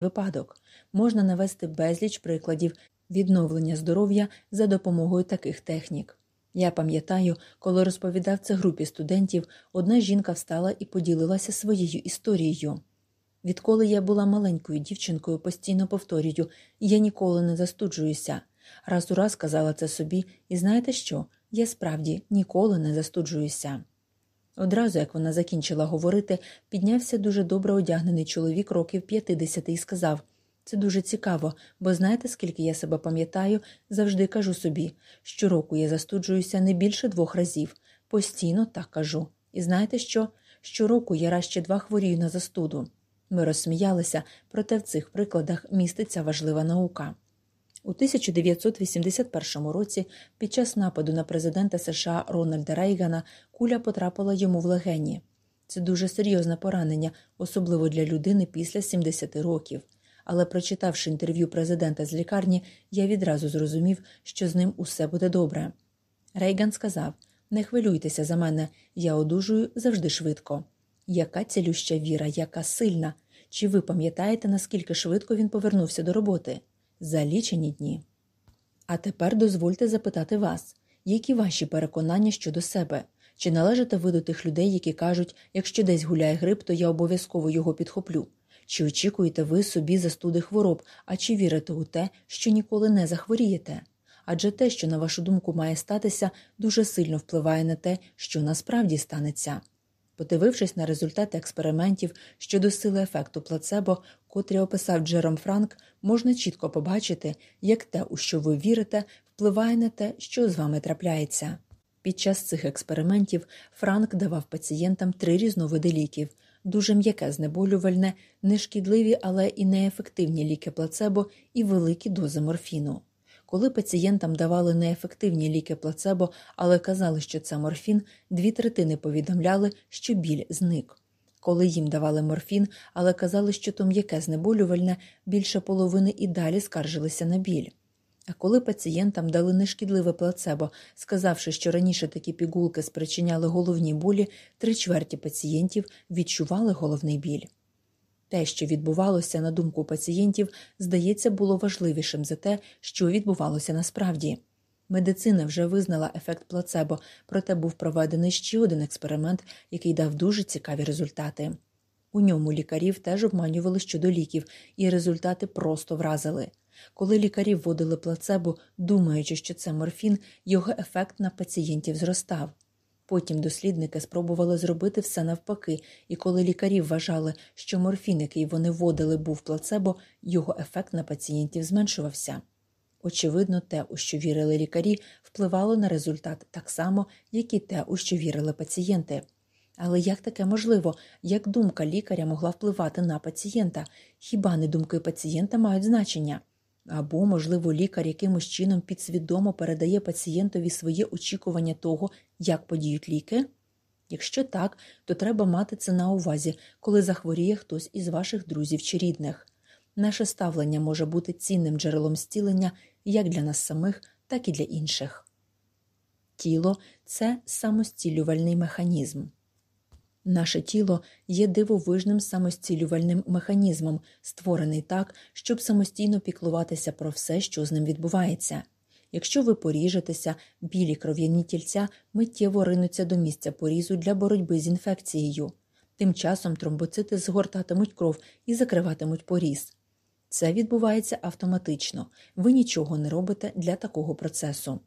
випадок. Можна навести безліч прикладів відновлення здоров'я за допомогою таких технік. Я пам'ятаю, коли розповідав це групі студентів, одна жінка встала і поділилася своєю історією. Відколи я була маленькою дівчинкою, постійно повторюю, я ніколи не застуджуюся. Раз у раз казала це собі, і знаєте що? Я справді ніколи не застуджуюся. Одразу, як вона закінчила говорити, піднявся дуже добре одягнений чоловік років 50 і сказав це дуже цікаво, бо знаєте, скільки я себе пам'ятаю, завжди кажу собі щороку я застуджуюся не більше двох разів, постійно так кажу. І знаєте що? Щороку я раз ще два хворію на застуду. Ми розсміялися, проте в цих прикладах міститься важлива наука. У 1981 році під час нападу на президента США Рональда Рейгана куля потрапила йому в легені. Це дуже серйозне поранення, особливо для людини після 70 років. Але, прочитавши інтерв'ю президента з лікарні, я відразу зрозумів, що з ним усе буде добре. Рейган сказав: Не хвилюйтеся за мене, я одужую завжди швидко. Яка цілюща віра, яка сильна. Чи ви пам'ятаєте, наскільки швидко він повернувся до роботи? За лічені дні. А тепер дозвольте запитати вас, які ваші переконання щодо себе? Чи належите ви до тих людей, які кажуть, якщо десь гуляє грип, то я обов'язково його підхоплю? Чи очікуєте ви собі застуди хвороб, а чи вірите у те, що ніколи не захворієте? Адже те, що, на вашу думку, має статися, дуже сильно впливає на те, що насправді станеться. Подивившись на результати експериментів щодо сили ефекту плацебо, котрі описав Джером Франк, можна чітко побачити, як те, у що ви вірите, впливає на те, що з вами трапляється. Під час цих експериментів Франк давав пацієнтам три різновиди ліків дуже м'яке знеболювальне, нешкідливі, але і неефективні ліки плацебо і великі дози морфіну. Коли пацієнтам давали неефективні ліки плацебо, але казали, що це морфін, дві третини повідомляли, що біль зник. Коли їм давали морфін, але казали, що то м'яке знеболювальне, більше половини і далі скаржилися на біль. А коли пацієнтам дали нешкідливе плацебо, сказавши, що раніше такі пігулки спричиняли головні болі, три чверті пацієнтів відчували головний біль. Те, що відбувалося на думку пацієнтів, здається, було важливішим за те, що відбувалося насправді. Медицина вже визнала ефект плацебо, проте був проведений ще один експеримент, який дав дуже цікаві результати. У ньому лікарів теж обманювали щодо ліків, і результати просто вразили. Коли лікарі вводили плацебо, думаючи, що це морфін, його ефект на пацієнтів зростав. Потім дослідники спробували зробити все навпаки, і коли лікарі вважали, що морфін, який вони вводили, був плацебо, його ефект на пацієнтів зменшувався. Очевидно, те, у що вірили лікарі, впливало на результат так само, як і те, у що вірили пацієнти. Але як таке можливо, як думка лікаря могла впливати на пацієнта? Хіба не думки пацієнта мають значення? Або, можливо, лікар якимось чином підсвідомо передає пацієнтові своє очікування того, як подіють ліки? Якщо так, то треба мати це на увазі, коли захворіє хтось із ваших друзів чи рідних. Наше ставлення може бути цінним джерелом зцілення як для нас самих, так і для інших. Тіло це самостілювальний механізм. Наше тіло є дивовижним самостілювальним механізмом, створений так, щоб самостійно піклуватися про все, що з ним відбувається. Якщо ви поріжетеся, білі кров'яні тільця миттєво ринуться до місця порізу для боротьби з інфекцією. Тим часом тромбоцити згортатимуть кров і закриватимуть поріз. Це відбувається автоматично, ви нічого не робите для такого процесу.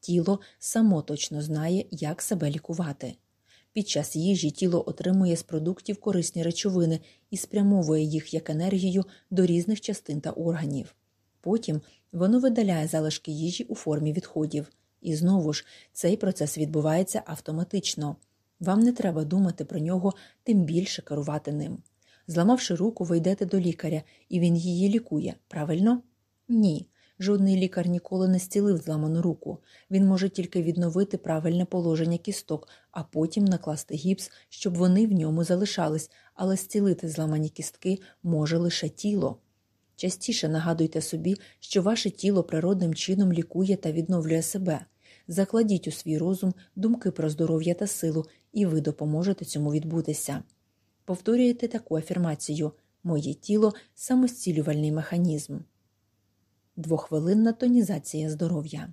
Тіло само точно знає, як себе лікувати. Під час їжі тіло отримує з продуктів корисні речовини і спрямовує їх як енергію до різних частин та органів. Потім воно видаляє залишки їжі у формі відходів. І знову ж цей процес відбувається автоматично. Вам не треба думати про нього, тим більше керувати ним. Зламавши руку, ви йдете до лікаря, і він її лікує, правильно? Ні. Жодний лікар ніколи не зцілив зламану руку. Він може тільки відновити правильне положення кісток, а потім накласти гіпс, щоб вони в ньому залишались, але зцілити зламані кістки може лише тіло. Частіше нагадуйте собі, що ваше тіло природним чином лікує та відновлює себе. Закладіть у свій розум думки про здоров'я та силу, і ви допоможете цьому відбутися. Повторюєте таку афірмацію Моє тіло самостілювальний механізм. Двохвилинна тонізація здоров'я.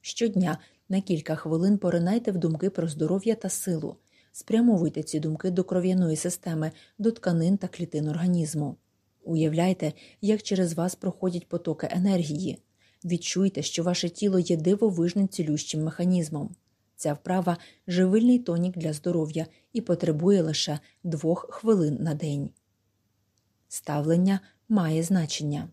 Щодня на кілька хвилин поринайте в думки про здоров'я та силу. Спрямовуйте ці думки до кров'яної системи, до тканин та клітин організму. Уявляйте, як через вас проходять потоки енергії. Відчуйте, що ваше тіло є дивовижним цілющим механізмом. Ця вправа живильний тонік для здоров'я і потребує лише двох хвилин на день. Ставлення має значення.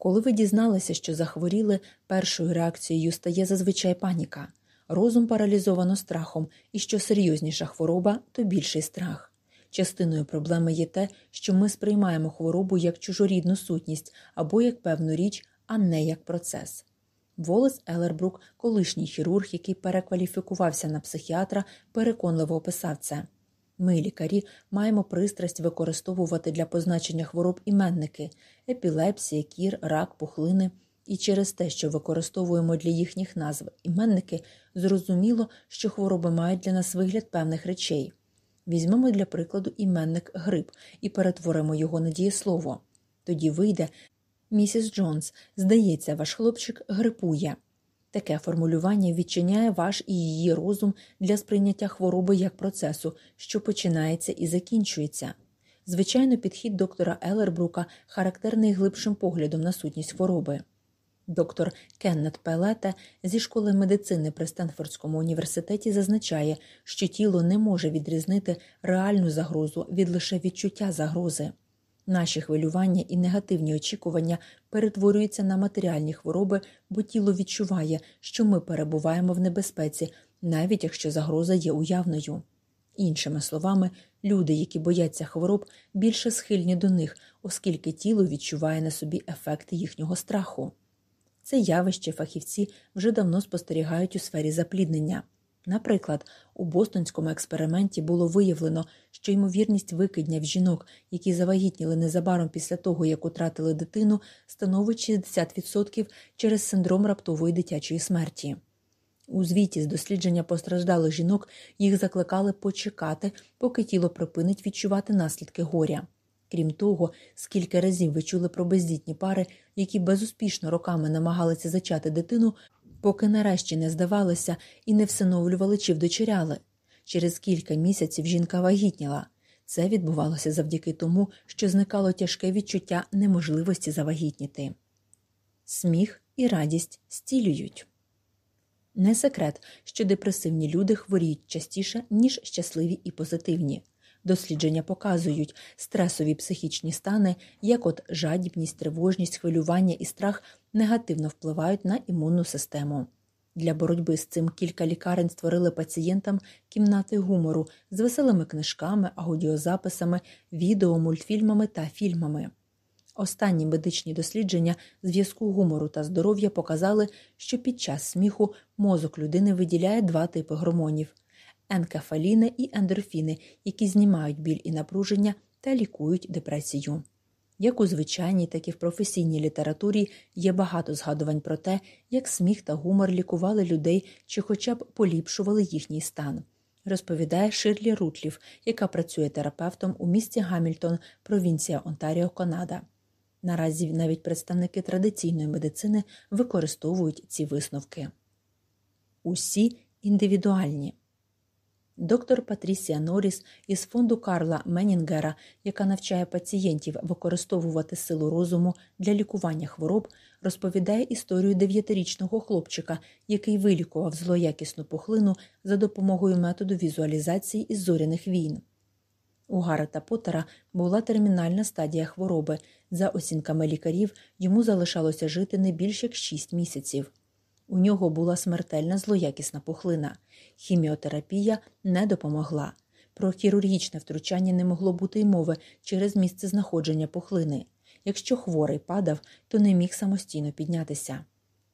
Коли ви дізналися, що захворіли, першою реакцією стає зазвичай паніка. Розум паралізовано страхом, і що серйозніша хвороба, то більший страх. Частиною проблеми є те, що ми сприймаємо хворобу як чужорідну сутність або як певну річ, а не як процес. Волес Елербрук, колишній хірург, який перекваліфікувався на психіатра, переконливо описав це. Ми, лікарі, маємо пристрасть використовувати для позначення хвороб іменники епілепсія, кір, рак, пухлини. І через те, що використовуємо для їхніх назв іменники, зрозуміло, що хвороби мають для нас вигляд певних речей. Візьмемо для прикладу іменник грип і перетворимо його на дієслово. Тоді вийде Місіс Джонс, здається, ваш хлопчик грипує. Таке формулювання відчиняє ваш і її розум для сприйняття хвороби як процесу, що починається і закінчується. Звичайно, підхід доктора Елербрука характерний глибшим поглядом на сутність хвороби. Доктор Кеннет Пелете зі школи медицини при Стенфордському університеті зазначає, що тіло не може відрізнити реальну загрозу від лише відчуття загрози. Наші хвилювання і негативні очікування перетворюються на матеріальні хвороби, бо тіло відчуває, що ми перебуваємо в небезпеці, навіть якщо загроза є уявною. Іншими словами, люди, які бояться хвороб, більше схильні до них, оскільки тіло відчуває на собі ефекти їхнього страху. Це явище фахівці вже давно спостерігають у сфері запліднення. Наприклад, у бостонському експерименті було виявлено, що ймовірність викидня в жінок, які завагітніли незабаром після того, як утратили дитину, становить 60% через синдром раптової дитячої смерті. У звіті з дослідження постраждалих жінок їх закликали почекати, поки тіло припинить відчувати наслідки горя. Крім того, скільки разів ви чули про бездітні пари, які безуспішно роками намагалися зачати дитину, поки нарешті не здавалися і не всиновлювали чи вдочеряли. Через кілька місяців жінка вагітніла. Це відбувалося завдяки тому, що зникало тяжке відчуття неможливості завагітніти. Сміх і радість стілюють. Не секрет, що депресивні люди хворіють частіше, ніж щасливі і позитивні. Дослідження показують, стресові психічні стани, як от жадібність, тривожність, хвилювання і страх, негативно впливають на імунну систему. Для боротьби з цим кілька лікарень створили пацієнтам кімнати гумору з веселими книжками, аудіозаписами, відео, мультфільмами та фільмами. Останні медичні дослідження зв'язку гумору та здоров'я показали, що під час сміху мозок людини виділяє два типи гормонів енкефаліни і ендорфіни, які знімають біль і напруження та лікують депресію. Як у звичайній, так і в професійній літературі є багато згадувань про те, як сміх та гумор лікували людей чи хоча б поліпшували їхній стан. Розповідає Ширлі Рутлів, яка працює терапевтом у місті Гамільтон, провінція Онтаріо, Канада. Наразі навіть представники традиційної медицини використовують ці висновки. Усі індивідуальні. Доктор Патрісія Норріс із фонду Карла Менінгера, яка навчає пацієнтів використовувати силу розуму для лікування хвороб, розповідає історію дев'ятирічного хлопчика, який вилікував злоякісну пухлину за допомогою методу візуалізації із зоряних війн. У Гарета Поттера була термінальна стадія хвороби. За оцінками лікарів, йому залишалося жити не більш як 6 місяців. У нього була смертельна злоякісна пухлина. Хіміотерапія не допомогла. Про хірургічне втручання не могло бути й мови через місце знаходження пухлини. Якщо хворий падав, то не міг самостійно піднятися.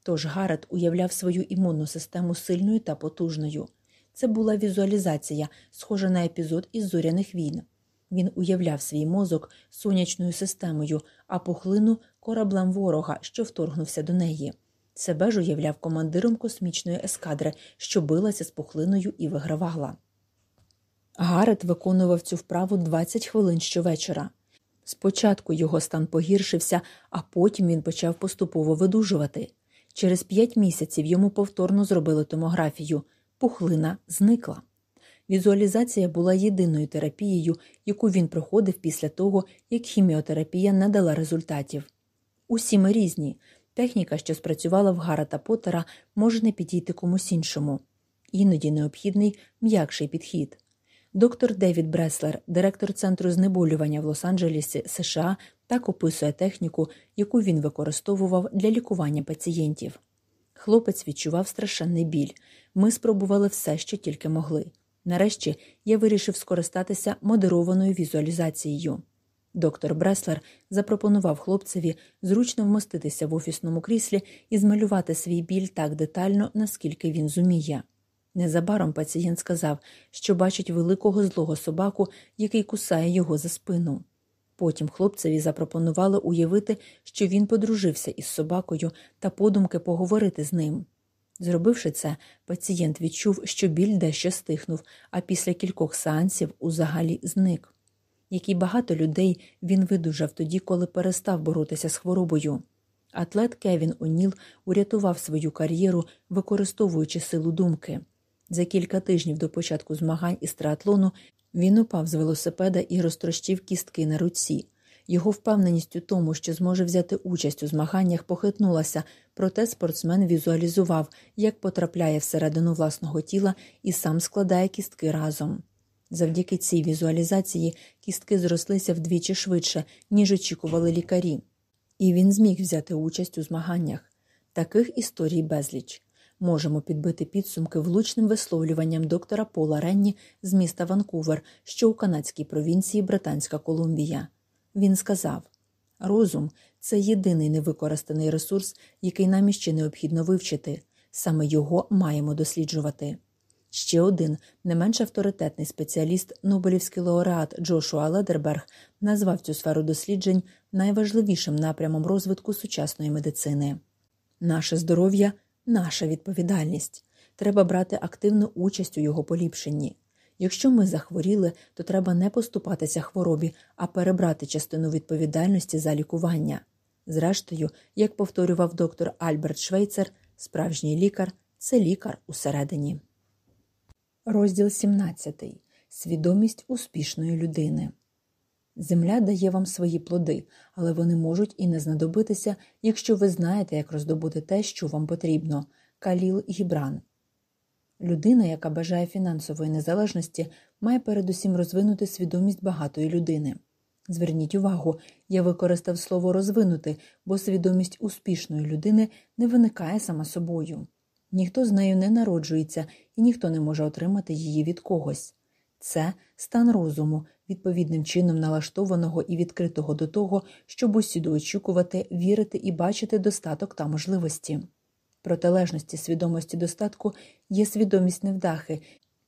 Тож Гарет уявляв свою імунну систему сильною та потужною. Це була візуалізація, схожа на епізод із зоряних війн. Він уявляв свій мозок сонячною системою, а пухлину кораблем ворога, що вторгнувся до неї. Себе ж уявляв командиром космічної ескадри, що билася з пухлиною і вигравала. Гарет виконував цю вправу 20 хвилин щовечора. Спочатку його стан погіршився, а потім він почав поступово видужувати. Через п'ять місяців йому повторно зробили томографію. Пухлина зникла. Візуалізація була єдиною терапією, яку він проходив після того, як хіміотерапія не дала результатів. Усі ми різні. Техніка, що спрацювала в Гарата Поттера, може не підійти комусь іншому. Іноді необхідний м'якший підхід. Доктор Девід Бреслер, директор центру знеболювання в Лос-Анджелесі, США, так описує техніку, яку він використовував для лікування пацієнтів. Хлопець відчував страшенний біль. Ми спробували все, що тільки могли. Нарешті я вирішив скористатися модерованою візуалізацією. Доктор Бреслер запропонував хлопцеві зручно вмоститися в офісному кріслі і змалювати свій біль так детально, наскільки він зуміє. Незабаром пацієнт сказав, що бачить великого злого собаку, який кусає його за спину. Потім хлопцеві запропонували уявити, що він подружився із собакою та подумки поговорити з ним. Зробивши це, пацієнт відчув, що біль дещо стихнув, а після кількох сеансів узагалі зник. Як і багато людей, він видужав тоді, коли перестав боротися з хворобою. Атлет Кевін Оніл урятував свою кар'єру, використовуючи силу думки. За кілька тижнів до початку змагань із триатлону він упав з велосипеда і розтрощив кістки на руці. Його впевненість у тому, що зможе взяти участь у змаганнях, похитнулася, проте спортсмен візуалізував, як потрапляє всередину власного тіла і сам складає кістки разом. Завдяки цій візуалізації кістки зрослися вдвічі швидше, ніж очікували лікарі, і він зміг взяти участь у змаганнях. Таких історій безліч. Можемо підбити підсумки влучним висловлюванням доктора Пола Ренні з міста Ванкувер, що у канадській провінції Британська Колумбія. Він сказав розум це єдиний невикористаний ресурс, який нам іще необхідно вивчити. Саме його маємо досліджувати. Ще один не менш авторитетний спеціаліст, Нобелівський лауреат Джошуа Ледерберг, назвав цю сферу досліджень найважливішим напрямом розвитку сучасної медицини. Наше здоров'я наша відповідальність. Треба брати активну участь у його поліпшенні. Якщо ми захворіли, то треба не поступатися хворобі, а перебрати частину відповідальності за лікування. Зрештою, як повторював доктор Альберт Швейцер, справжній лікар це лікар усередині. Розділ 17. Свідомість успішної людини. Земля дає вам свої плоди, але вони можуть і не знадобитися, якщо ви знаєте, як роздобути те, що вам потрібно. Каліл Гібран. Людина, яка бажає фінансової незалежності, має передусім розвинути свідомість багатої людини. Зверніть увагу, я використав слово розвинути, бо свідомість успішної людини не виникає сама собою. Ніхто з нею не народжується і ніхто не може отримати її від когось. Це стан розуму, відповідним чином налаштованого і відкритого до того, щоб усюди очікувати, вірити і бачити достаток та можливості. Протилежності свідомості достатку є свідомість невдахи,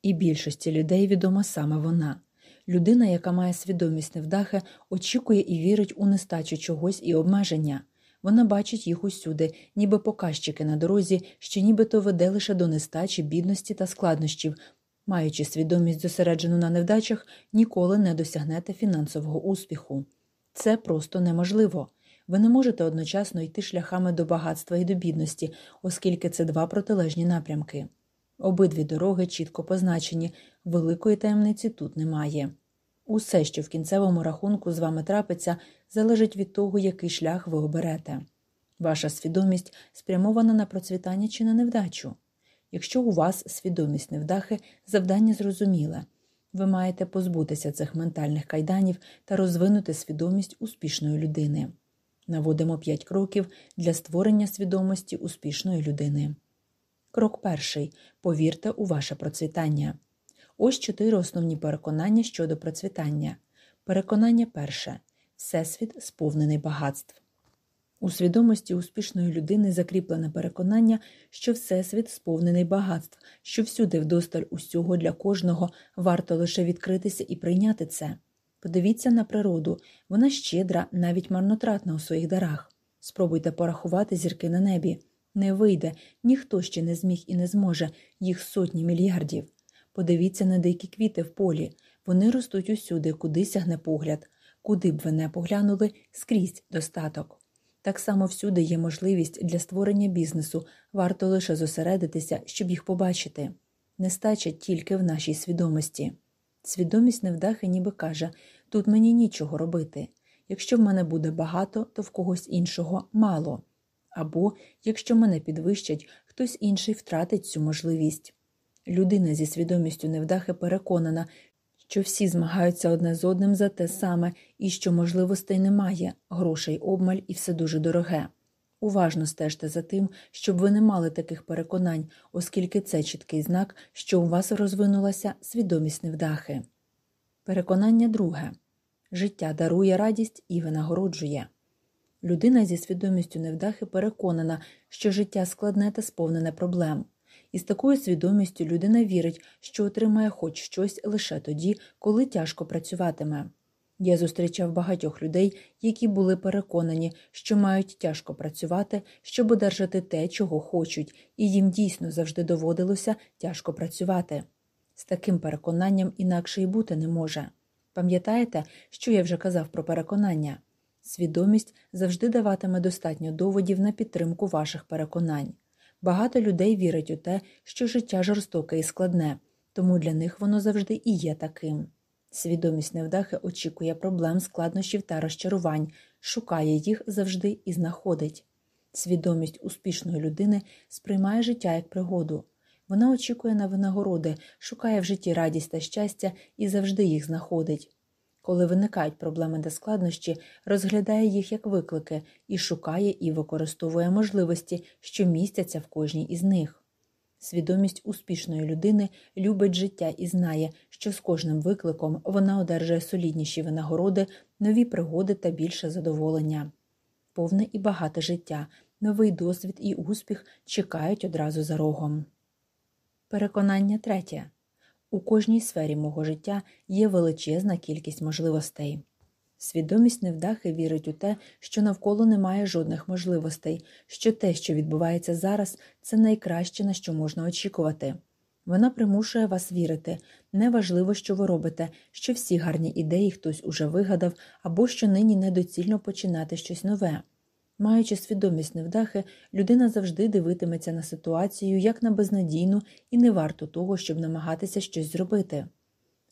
і більшості людей відома саме вона. Людина, яка має свідомість невдахи, очікує і вірить у нестачу чогось і обмеження. Вона бачить їх усюди, ніби показчики на дорозі, що нібито веде лише до нестачі, бідності та складнощів, Маючи свідомість зосереджену на невдачах, ніколи не досягнете фінансового успіху. Це просто неможливо. Ви не можете одночасно йти шляхами до багатства і до бідності, оскільки це два протилежні напрямки. Обидві дороги чітко позначені, великої таємниці тут немає. Усе, що в кінцевому рахунку з вами трапиться, залежить від того, який шлях ви оберете. Ваша свідомість спрямована на процвітання чи на невдачу. Якщо у вас свідомість невдахи, завдання зрозуміле. Ви маєте позбутися цих ментальних кайданів та розвинути свідомість успішної людини. Наводимо 5 кроків для створення свідомості успішної людини. Крок перший. Повірте у ваше процвітання. Ось чотири основні переконання щодо процвітання. Переконання перше. Всесвіт сповнений багатств. У свідомості успішної людини закріплене переконання, що Всесвіт сповнений багатств, що всюди вдосталь усього для кожного варто лише відкритися і прийняти це. Подивіться на природу, вона щедра, навіть марнотратна у своїх дарах. Спробуйте порахувати зірки на небі. Не вийде, ніхто ще не зміг і не зможе, їх сотні мільярдів. Подивіться на дикі квіти в полі, вони ростуть усюди, куди сягне погляд. куди б ви не поглянули, скрізь достаток. Так само всюди є можливість для створення бізнесу, варто лише зосередитися, щоб їх побачити. Нестача тільки в нашій свідомості. Свідомість невдахи ніби каже тут мені нічого робити. Якщо в мене буде багато, то в когось іншого мало. Або якщо мене підвищать, хтось інший втратить цю можливість. Людина зі свідомістю невдахи переконана, що всі змагаються одне з одним за те саме і що можливостей немає, грошей обмаль і все дуже дороге. Уважно стежте за тим, щоб ви не мали таких переконань, оскільки це чіткий знак, що у вас розвинулася свідомість невдахи. Переконання друге життя дарує радість і винагороджує. Людина зі свідомістю невдахи переконана, що життя складне та сповнене проблем. І з такою свідомістю людина вірить, що отримає хоч щось лише тоді, коли тяжко працюватиме. Я зустрічав багатьох людей, які були переконані, що мають тяжко працювати, щоб одержати те, чого хочуть, і їм дійсно завжди доводилося тяжко працювати. З таким переконанням інакше й бути не може. Пам'ятаєте, що я вже казав про переконання? Свідомість завжди даватиме достатньо доводів на підтримку ваших переконань. Багато людей вірить у те, що життя жорстоке і складне, тому для них воно завжди і є таким. Свідомість невдахи очікує проблем, складнощів та розчарувань, шукає їх завжди і знаходить. Свідомість успішної людини сприймає життя як пригоду. Вона очікує на винагороди, шукає в житті радість та щастя і завжди їх знаходить. Коли виникають проблеми та складнощі, розглядає їх як виклики і шукає і використовує можливості, що містяться в кожній із них. Свідомість успішної людини любить життя і знає, що з кожним викликом вона одержує солідніші винагороди, нові пригоди та більше задоволення. Повне і багате життя, новий досвід і успіх чекають одразу за рогом. Переконання третє у кожній сфері мого життя є величезна кількість можливостей. Свідомість невдахи вірить у те, що навколо немає жодних можливостей, що те, що відбувається зараз, це найкраще, на що можна очікувати. Вона примушує вас вірити неважливо, що ви робите, що всі гарні ідеї хтось уже вигадав, або що нині недоцільно починати щось нове. Маючи свідомість невдахи, людина завжди дивитиметься на ситуацію як на безнадійну і не варто того, щоб намагатися щось зробити.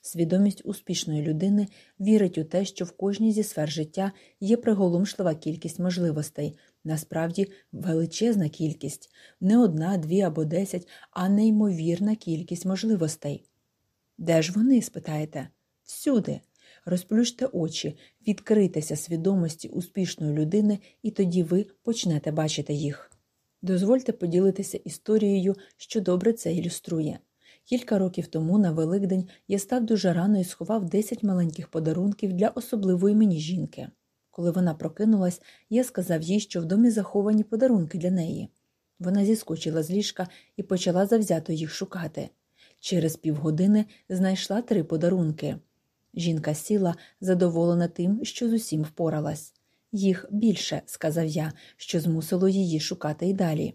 Свідомість успішної людини вірить у те, що в кожній зі сфер життя є приголомшлива кількість можливостей, насправді величезна кількість, не одна, дві або десять, а неймовірна кількість можливостей. Де ж вони? спитаєте? Всюди. Розплющте очі, відкрийтеся свідомості успішної людини, і тоді ви почнете бачити їх. Дозвольте поділитися історією, що добре це ілюструє. Кілька років тому на Великдень я став дуже рано і сховав 10 маленьких подарунків для особливої мені жінки. Коли вона прокинулась, я сказав їй, що в домі заховані подарунки для неї. Вона зіскочила з ліжка і почала завзято їх шукати. Через півгодини знайшла три подарунки. Жінка сіла, задоволена тим, що з усім впоралась. Їх більше, сказав я, що змусило її шукати й далі.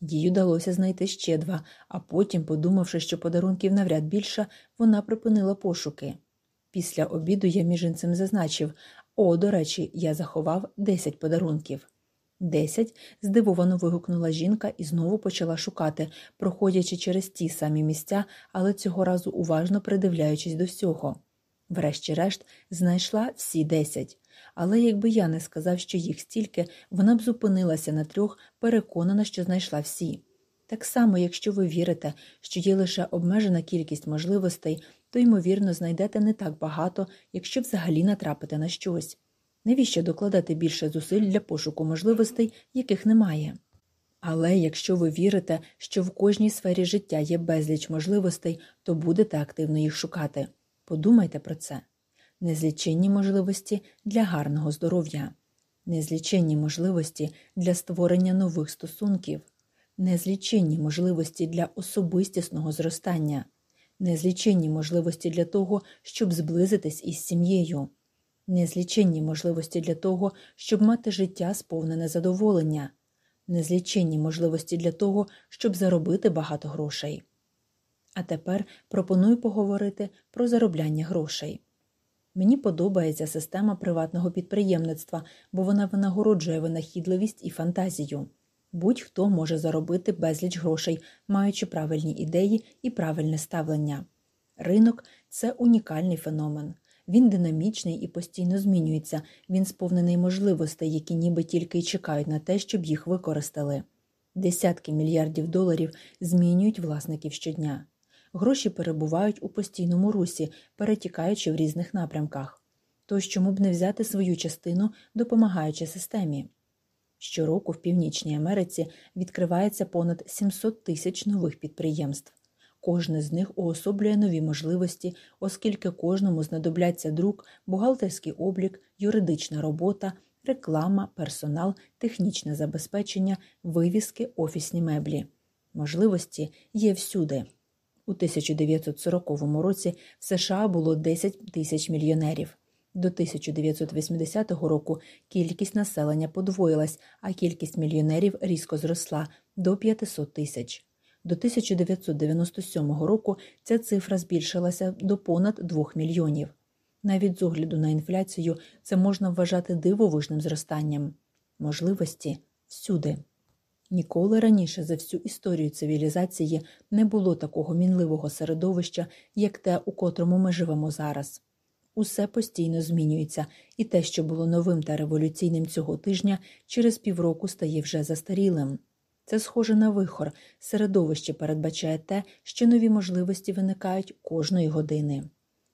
Їй удалося знайти ще два, а потім, подумавши, що подарунків навряд більше, вона припинила пошуки. Після обіду я між зазначив о, до речі, я заховав десять подарунків. Десять? здивовано вигукнула жінка і знову почала шукати, проходячи через ті самі місця, але цього разу уважно придивляючись до всього. Врешті-решт, знайшла всі десять. Але якби я не сказав, що їх стільки, вона б зупинилася на трьох, переконана, що знайшла всі. Так само, якщо ви вірите, що є лише обмежена кількість можливостей, то, ймовірно, знайдете не так багато, якщо взагалі натрапите на щось. Навіщо докладати більше зусиль для пошуку можливостей, яких немає? Але якщо ви вірите, що в кожній сфері життя є безліч можливостей, то будете активно їх шукати. Подумайте про це. Незліченні можливості для гарного здоров'я, незліченні можливості для створення нових стосунків, незліченні можливості для особистісного зростання, незліченні можливості для того, щоб зблизитись із сім'єю, незліченні можливості для того, щоб мати життя сповнене задоволення, незліченні можливості для того, щоб заробити багато грошей. А тепер пропоную поговорити про заробляння грошей. Мені подобається система приватного підприємництва, бо вона винагороджує винахідливість і фантазію. Будь-хто може заробити безліч грошей, маючи правильні ідеї і правильне ставлення. Ринок це унікальний феномен. Він динамічний і постійно змінюється, він сповнений можливостей, які ніби тільки й чекають на те, щоб їх використали. Десятки мільярдів доларів змінюють власників щодня. Гроші перебувають у постійному русі, перетікаючи в різних напрямках. Тож чому б не взяти свою частину, допомагаючи системі? Щороку в Північній Америці відкривається понад 700 тисяч нових підприємств. Кожне з них уособлює нові можливості, оскільки кожному знадобляться друк, бухгалтерський облік, юридична робота, реклама, персонал, технічне забезпечення, вивіски, офісні меблі. Можливості є всюди. У 1940 році в США було 10 тисяч мільйонерів. До 1980 року кількість населення подвоїлась, а кількість мільйонерів різко зросла до 500 тисяч. До 1997 року ця цифра збільшилася до понад 2 мільйонів. Навіть з огляду на інфляцію це можна вважати дивовижним зростанням. Можливості всюди. Ніколи раніше за всю історію цивілізації не було такого мінливого середовища, як те, у котрому ми живемо зараз. Усе постійно змінюється, і те, що було новим та революційним цього тижня, через півроку стає вже застарілим. Це схоже на вихор, середовище передбачає те, що нові можливості виникають кожної години.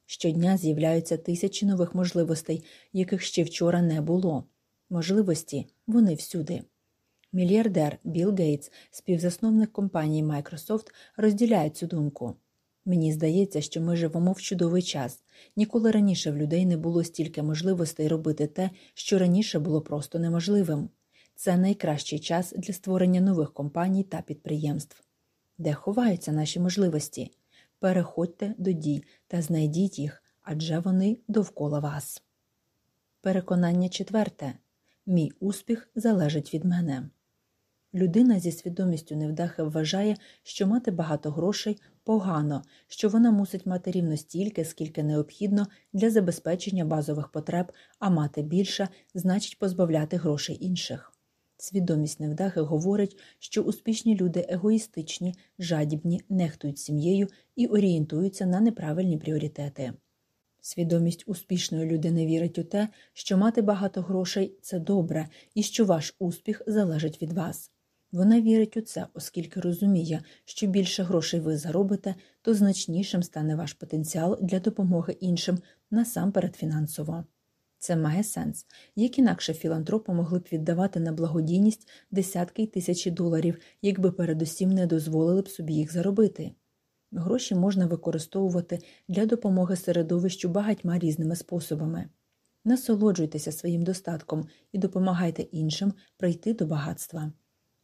Щодня з'являються тисячі нових можливостей, яких ще вчора не було. Можливості вони всюди. Мільярдер Білл Гейтс, співзасновник компанії Microsoft, розділяє цю думку. Мені здається, що ми живемо в чудовий час. Ніколи раніше в людей не було стільки можливостей робити те, що раніше було просто неможливим. Це найкращий час для створення нових компаній та підприємств. Де ховаються наші можливості? Переходьте до дій та знайдіть їх, адже вони довкола вас. Переконання четверте мій успіх залежить від мене. Людина зі свідомістю невдахи вважає, що мати багато грошей погано, що вона мусить мати рівно стільки, скільки необхідно для забезпечення базових потреб, а мати більше значить позбавляти грошей інших. Свідомість невдахи говорить, що успішні люди егоїстичні, жадібні, нехтують сім'єю і орієнтуються на неправильні пріоритети. Свідомість успішної людини вірить у те, що мати багато грошей це добре і що ваш успіх залежить від вас. Вона вірить у це, оскільки розуміє, що більше грошей ви заробите, то значнішим стане ваш потенціал для допомоги іншим насамперед фінансово. Це має сенс, як інакше філантропи могли б віддавати на благодійність десятки й тисячі доларів, якби передусім не дозволили б собі їх заробити. Гроші можна використовувати для допомоги середовищу багатьма різними способами. Насолоджуйтеся своїм достатком і допомагайте іншим прийти до багатства.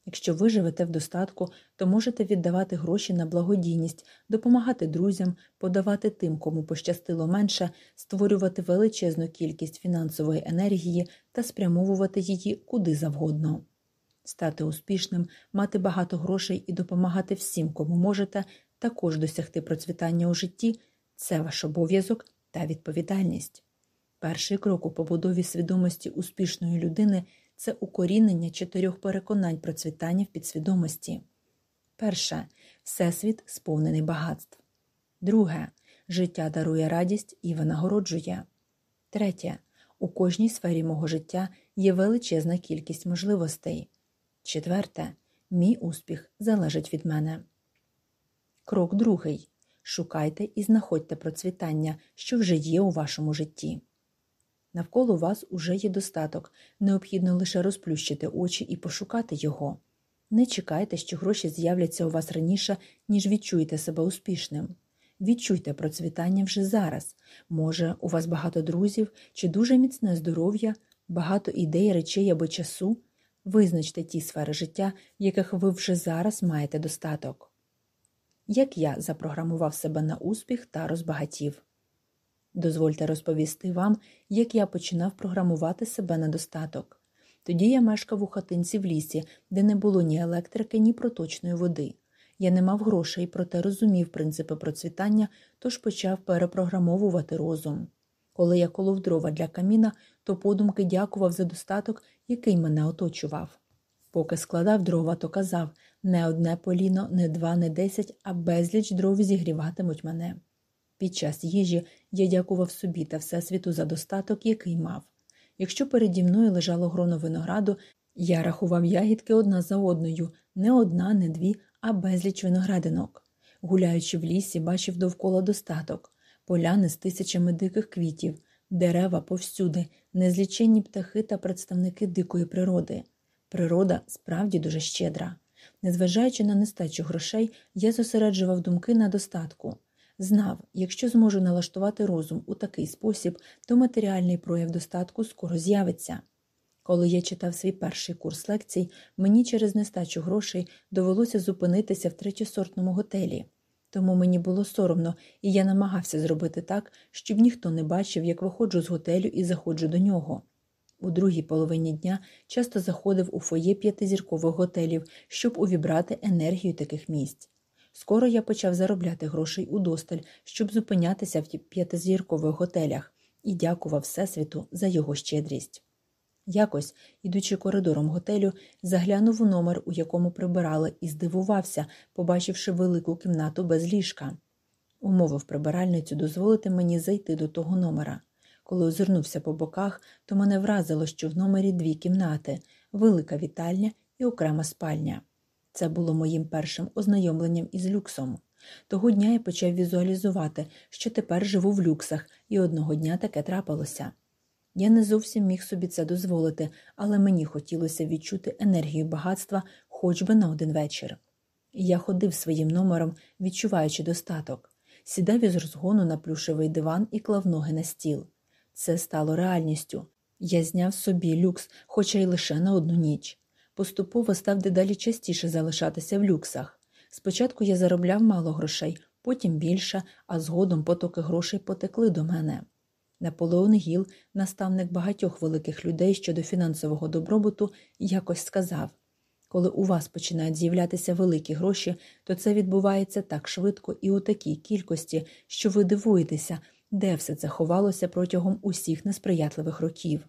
Якщо ви живете в достатку, то можете віддавати гроші на благодійність, допомагати друзям, подавати тим, кому пощастило менше, створювати величезну кількість фінансової енергії та спрямовувати її куди завгодно. Стати успішним, мати багато грошей і допомагати всім, кому можете, також досягти процвітання у житті це ваш обов'язок та відповідальність. Перший крок у побудові свідомості успішної людини це укорінення чотирьох переконань процвітання в підсвідомості. Перше всесвіт сповнений багатств. Друге життя дарує радість і винагороджує. Третє. У кожній сфері мого життя є величезна кількість можливостей. Четверте. Мій успіх залежить від мене. Крок другий. Шукайте і знаходьте процвітання, що вже є у вашому житті. Навколо вас уже є достаток, необхідно лише розплющити очі і пошукати його. Не чекайте, що гроші з'являться у вас раніше, ніж відчуєте себе успішним. Відчуйте процвітання вже зараз. Може, у вас багато друзів чи дуже міцне здоров'я, багато ідей, речей або часу. Визначте ті сфери життя, в яких ви вже зараз маєте достаток. Як я запрограмував себе на успіх та розбагатів. Дозвольте розповісти вам, як я починав програмувати себе на достаток. Тоді я мешкав у хатинці в лісі, де не було ні електрики, ні проточної води. Я не мав грошей, проте розумів принципи процвітання, тож почав перепрограмовувати розум. Коли я колов дрова для каміна, то подумки дякував за достаток, який мене оточував. Поки складав дрова, то казав не одне поліно, не два, не десять, а безліч дров зігріватимуть мене. Під час їжі я дякував собі та Всесвіту за достаток, який мав. Якщо переді мною лежало гроно винограду, я рахував ягідки одна за одною, не одна, не дві, а безліч виноградинок. Гуляючи в лісі, бачив довкола достаток, поляни з тисячами диких квітів, дерева повсюди, незліченні птахи та представники дикої природи. Природа справді дуже щедра. Незважаючи на нестачу грошей, я зосереджував думки на достатку. Знав, якщо зможу налаштувати розум у такий спосіб, то матеріальний прояв достатку скоро з'явиться. Коли я читав свій перший курс лекцій, мені через нестачу грошей довелося зупинитися в третєсортному готелі. Тому мені було соромно, і я намагався зробити так, щоб ніхто не бачив, як виходжу з готелю і заходжу до нього. У другій половині дня часто заходив у фоє п'ятизіркових готелів, щоб увібрати енергію таких місць. Скоро я почав заробляти грошей у досталь, щоб зупинятися в п'ятизіркових готелях, і дякував Всесвіту за його щедрість. Якось, ідучи коридором готелю, заглянув у номер, у якому прибирали, і здивувався, побачивши велику кімнату без ліжка. Умовив прибиральницю дозволити мені зайти до того номера. Коли озирнувся по боках, то мене вразило, що в номері дві кімнати велика вітальня і окрема спальня. Це було моїм першим ознайомленням із люксом. Того дня я почав візуалізувати, що тепер живу в люксах, і одного дня таке трапилося. Я не зовсім міг собі це дозволити, але мені хотілося відчути енергію багатства хоч би на один вечір. Я ходив своїм номером, відчуваючи достаток, сідав із розгону на плюшевий диван і клав ноги на стіл. Це стало реальністю. Я зняв собі люкс, хоча й лише на одну ніч. Поступово став дедалі частіше залишатися в люксах. Спочатку я заробляв мало грошей, потім більше, а згодом потоки грошей потекли до мене. Наполеон Гіл, наставник багатьох великих людей щодо фінансового добробуту, якось сказав коли у вас починають з'являтися великі гроші, то це відбувається так швидко і у такій кількості, що ви дивуєтеся, де все це ховалося протягом усіх несприятливих років.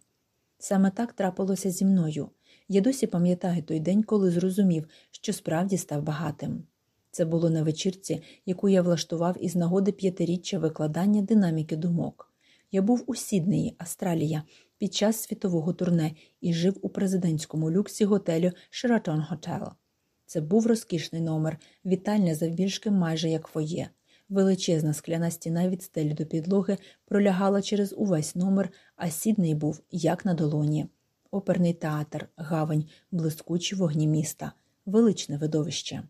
Саме так трапилося зі мною. Я досі пам'ятаю той день, коли зрозумів, що справді став багатим. Це було на вечірці, яку я влаштував із нагоди п'ятиріччя викладання динаміки думок. Я був у Сіднеї, Австралія, під час світового турне і жив у президентському люксі готелю Sheraton Hotel. Це був розкішний номер, вітальня завбільшки майже як фоє. Величезна скляна стіна від стелі до підлоги пролягала через увесь номер, а сідний був як на долоні. Оперний театр, гавань, блискучі вогні міста, величне видовище.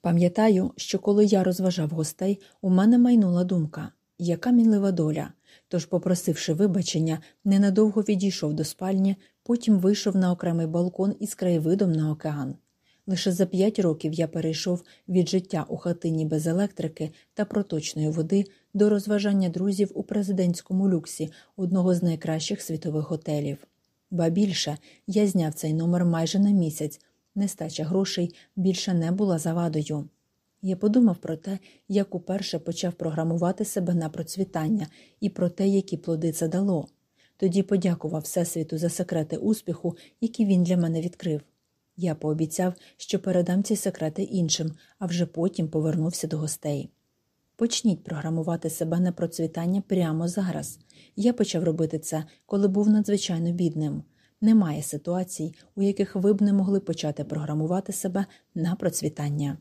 Пам'ятаю, що коли я розважав гостей, у мене майнула думка яка мінлива доля. Тож, попросивши вибачення, ненадовго відійшов до спальні, потім вийшов на окремий балкон із краєвидом на океан. Лише за п'ять років я перейшов від життя у хатині без електрики та проточної води до розважання друзів у президентському люксі одного з найкращих світових готелів. Ба більше я зняв цей номер майже на місяць, нестача грошей більше не була завадою. Я подумав про те, як уперше почав програмувати себе на процвітання і про те, які плоди це дало. Тоді подякував Всесвіту за секрети успіху, які він для мене відкрив. Я пообіцяв, що передам ці секрети іншим, а вже потім повернувся до гостей. Почніть програмувати себе на процвітання прямо зараз. Я почав робити це, коли був надзвичайно бідним. Немає ситуацій, у яких ви б не могли почати програмувати себе на процвітання.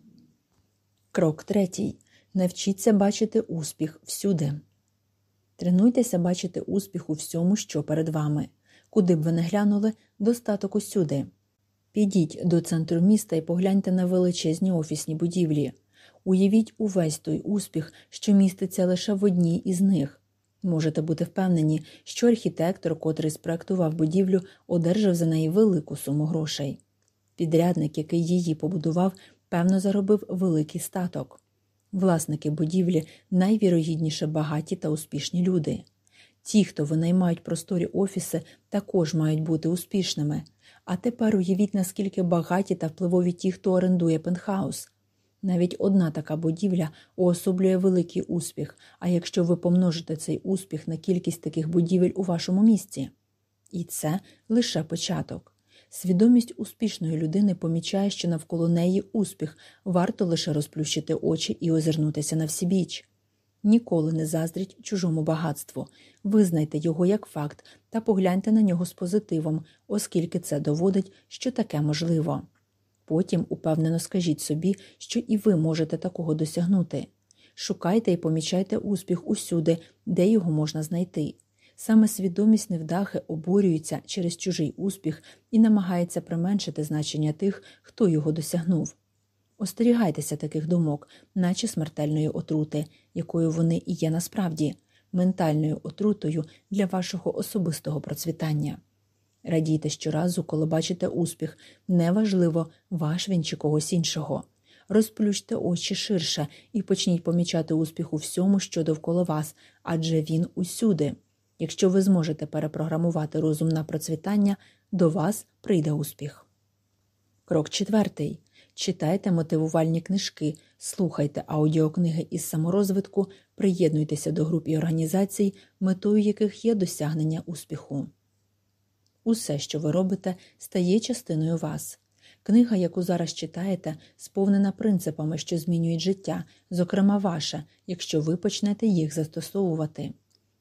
Крок третій. Навчіться бачити успіх всюди. Тренуйтеся бачити успіх у всьому, що перед вами. Куди б ви не глянули, достаток усюди. Підіть до центру міста і погляньте на величезні офісні будівлі. Уявіть увесь той успіх, що міститься лише в одній із них. Можете бути впевнені, що архітектор, котрий спроектував будівлю, одержав за неї велику суму грошей. Підрядник, який її побудував, певно, заробив великий статок. Власники будівлі найвірогідніше багаті та успішні люди. Ті, хто винаймають просторі офіси, також мають бути успішними. А тепер уявіть, наскільки багаті та впливові ті, хто орендує пентхаус. Навіть одна така будівля уособлює великий успіх, а якщо ви помножите цей успіх на кількість таких будівель у вашому місті. І це лише початок. Свідомість успішної людини помічає, що навколо неї успіх, варто лише розплющити очі і озирнутися на всі. Ніколи не заздріть чужому багатству, визнайте його як факт та погляньте на нього з позитивом, оскільки це доводить, що таке можливо. Потім упевнено скажіть собі, що і ви можете такого досягнути. Шукайте і помічайте успіх усюди, де його можна знайти. Саме свідомість невдахи обурюється через чужий успіх і намагається применшити значення тих, хто його досягнув. Остерігайтеся таких думок, наче смертельної отрути, якою вони і є насправді, ментальною отрутою для вашого особистого процвітання. Радійте щоразу, коли бачите успіх, неважливо, ваш він чи когось іншого. Розплющте очі ширше і почніть помічати успіх у всьому, що довкола вас, адже він усюди. Якщо ви зможете перепрограмувати розум на процвітання, до вас прийде успіх. Крок четвертий. Читайте мотивувальні книжки, слухайте аудіокниги із саморозвитку, приєднуйтеся до груп і організацій, метою яких є досягнення успіху. Усе, що ви робите, стає частиною вас. Книга, яку зараз читаєте, сповнена принципами, що змінюють життя, зокрема ваше, якщо ви почнете їх застосовувати.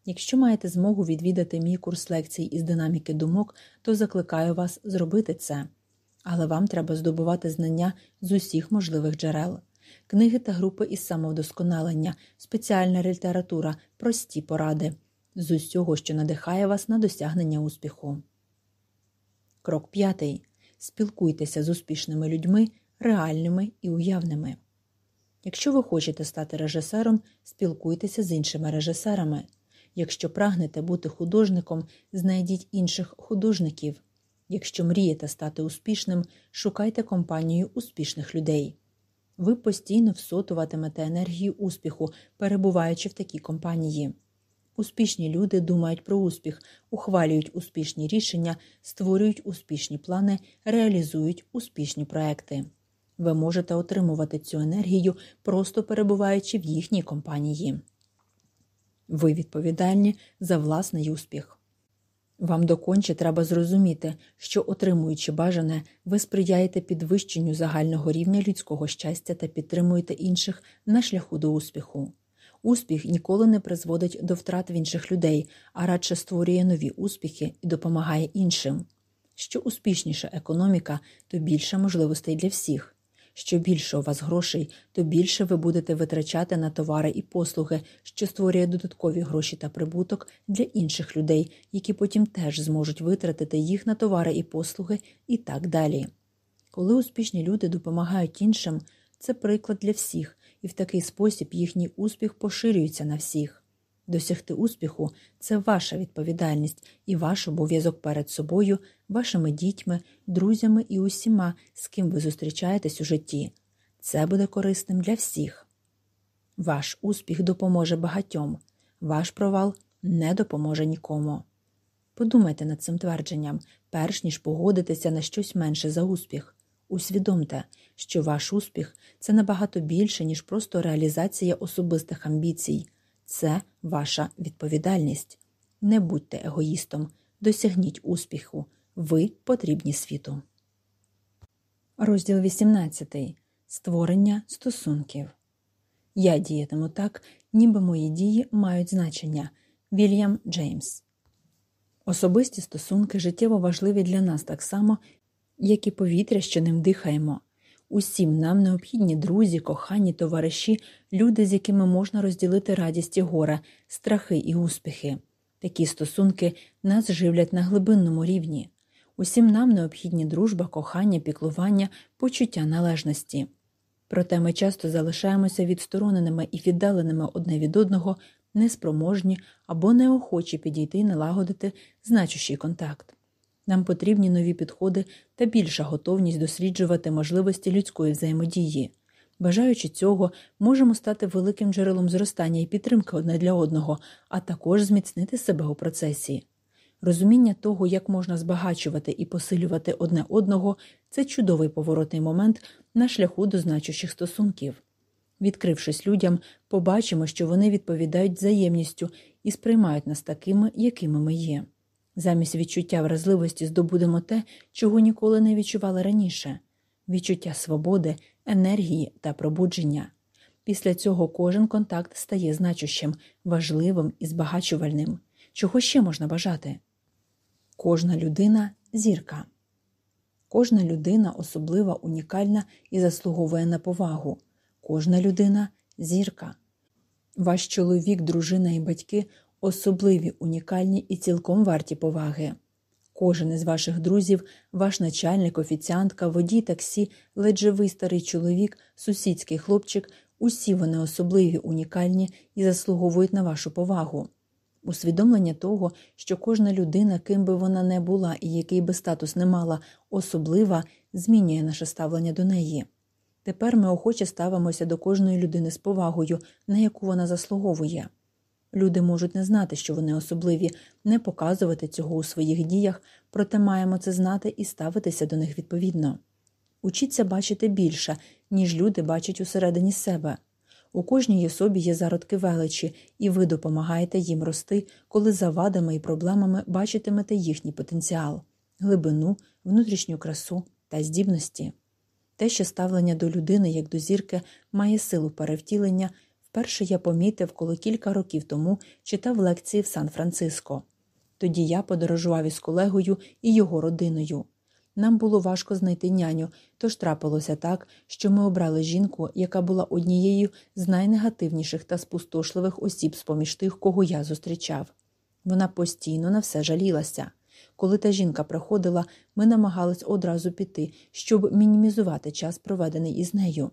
Якщо маєте змогу відвідати мій курс лекцій із динаміки думок, то закликаю вас зробити це. Але вам треба здобувати знання з усіх можливих джерел. Книги та групи із самовдосконалення, спеціальна література, прості поради з усього, що надихає вас на досягнення успіху. Крок п'ятий. Спілкуйтеся з успішними людьми, реальними і уявними. Якщо ви хочете стати режисером, спілкуйтеся з іншими режисерами. Якщо прагнете бути художником, знайдіть інших художників. Якщо мрієте стати успішним, шукайте компанію успішних людей. Ви постійно всотуватимете енергію успіху, перебуваючи в такій компанії. Успішні люди думають про успіх, ухвалюють успішні рішення, створюють успішні плани, реалізують успішні проекти. Ви можете отримувати цю енергію, просто перебуваючи в їхній компанії. Ви відповідальні за власний успіх. Вам доконче треба зрозуміти, що, отримуючи бажане, ви сприяєте підвищенню загального рівня людського щастя та підтримуєте інших на шляху до успіху. Успіх ніколи не призводить до втрат в інших людей, а радше створює нові успіхи і допомагає іншим. Що успішніша економіка, то більше можливостей для всіх. Що більше у вас грошей, то більше ви будете витрачати на товари і послуги, що створює додаткові гроші та прибуток для інших людей, які потім теж зможуть витратити їх на товари і послуги, і так далі. Коли успішні люди допомагають іншим, це приклад для всіх, і в такий спосіб їхній успіх поширюється на всіх. Досягти успіху це ваша відповідальність і ваш обов'язок перед собою, вашими дітьми, друзями і усіма, з ким ви зустрічаєтесь у житті. Це буде корисним для всіх. Ваш успіх допоможе багатьом, ваш провал не допоможе нікому. Подумайте над цим твердженням, перш ніж погодитися на щось менше за успіх. Усвідомте, що ваш успіх це набагато більше, ніж просто реалізація особистих амбіцій це ваша відповідальність. Не будьте егоїстом, досягніть успіху, ви потрібні світу. Розділ 18. Створення стосунків. Я діятиму так, ніби мої дії мають значення. Вільям Джеймс. Особисті стосунки життєво важливі для нас так само, як і повітря, що ним дихаємо. Усім нам необхідні друзі, кохані, товариші, люди, з якими можна розділити радість і горе, страхи і успіхи. Такі стосунки нас живлять на глибинному рівні. Усім нам необхідні дружба, кохання, піклування, почуття належності. Проте ми часто залишаємося відстороненими і віддаленими одне від одного, неспроможні або неохочі підійти і налагодити значущий контакт. Нам потрібні нові підходи та більша готовність досліджувати можливості людської взаємодії. Бажаючи цього, можемо стати великим джерелом зростання і підтримки одне для одного, а також зміцнити себе у процесі. Розуміння того, як можна збагачувати і посилювати одне одного, це чудовий поворотний момент, на шляху до значущих стосунків. Відкрившись людям, побачимо, що вони відповідають взаємністю і сприймають нас такими, якими ми є. Замість відчуття вразливості здобудемо те, чого ніколи не відчували раніше відчуття свободи, енергії та пробудження. Після цього кожен контакт стає значущим, важливим і збагачувальним. Чого ще можна бажати? Кожна людина зірка. Кожна людина особлива, унікальна і заслуговує на повагу. Кожна людина зірка. Ваш чоловік, дружина і батьки особливі, унікальні і цілком варті поваги. Кожен із ваших друзів, ваш начальник, офіціантка, водій таксі, ледь живий старий чоловік, сусідський хлопчик, усі вони особливі, унікальні і заслуговують на вашу повагу. Усвідомлення того, що кожна людина, ким би вона не була і який би статус не мала, особлива, змінює наше ставлення до неї. Тепер ми охоче ставимося до кожної людини з повагою, на яку вона заслуговує. Люди можуть не знати, що вони особливі, не показувати цього у своїх діях, проте маємо це знати і ставитися до них відповідно. Учіться бачити більше, ніж люди бачать усередині себе. У кожній особі є зародки величі, і ви допомагаєте їм рости, коли за вадами і проблемами бачитимете їхній потенціал, глибину, внутрішню красу та здібності. Те, що ставлення до людини як до зірки має силу перевтілення, вперше я помітив, коли кілька років тому читав лекції в Сан-Франциско. Тоді я подорожував із колегою і його родиною. Нам було важко знайти няню, тож трапилося так, що ми обрали жінку, яка була однією з найнегативніших та спустошливих осіб з поміж тих, кого я зустрічав. Вона постійно на все жалілася. Коли та жінка приходила, ми намагались одразу піти, щоб мінімізувати час, проведений із нею.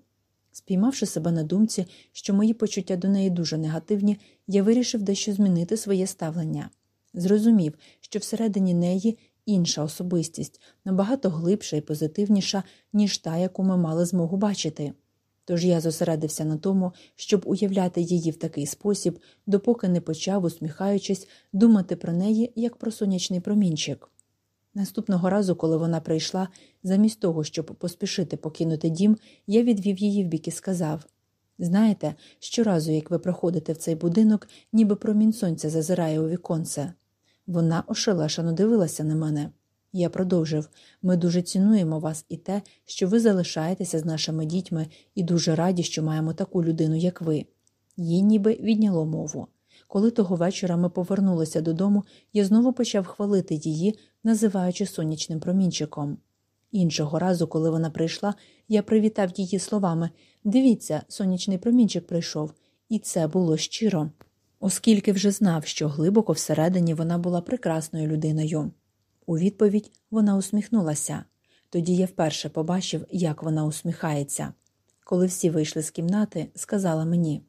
Спіймавши себе на думці, що мої почуття до неї дуже негативні, я вирішив дещо змінити своє ставлення. Зрозумів, що всередині неї інша особистість, набагато глибша і позитивніша, ніж та, яку ми мали змогу бачити. Тож я зосередився на тому, щоб уявляти її в такий спосіб, допоки не почав, усміхаючись, думати про неї як про сонячний промінчик. Наступного разу, коли вона прийшла, замість того, щоб поспішити покинути дім, я відвів її вбік і сказав Знаєте, щоразу, як ви проходите в цей будинок, ніби промінь сонця зазирає у віконце. Вона ошелешено дивилася на мене. Я продовжив ми дуже цінуємо вас і те, що ви залишаєтеся з нашими дітьми, і дуже раді, що маємо таку людину, як ви. Їй ніби відняло мову. Коли того вечора ми повернулися додому, я знову почав хвалити її, називаючи сонячним промінчиком. Іншого разу, коли вона прийшла, я привітав її словами Дивіться, сонячний промінчик прийшов, і це було щиро, оскільки вже знав, що глибоко всередині вона була прекрасною людиною. У відповідь вона усміхнулася. Тоді я вперше побачив, як вона усміхається. Коли всі вийшли з кімнати, сказала мені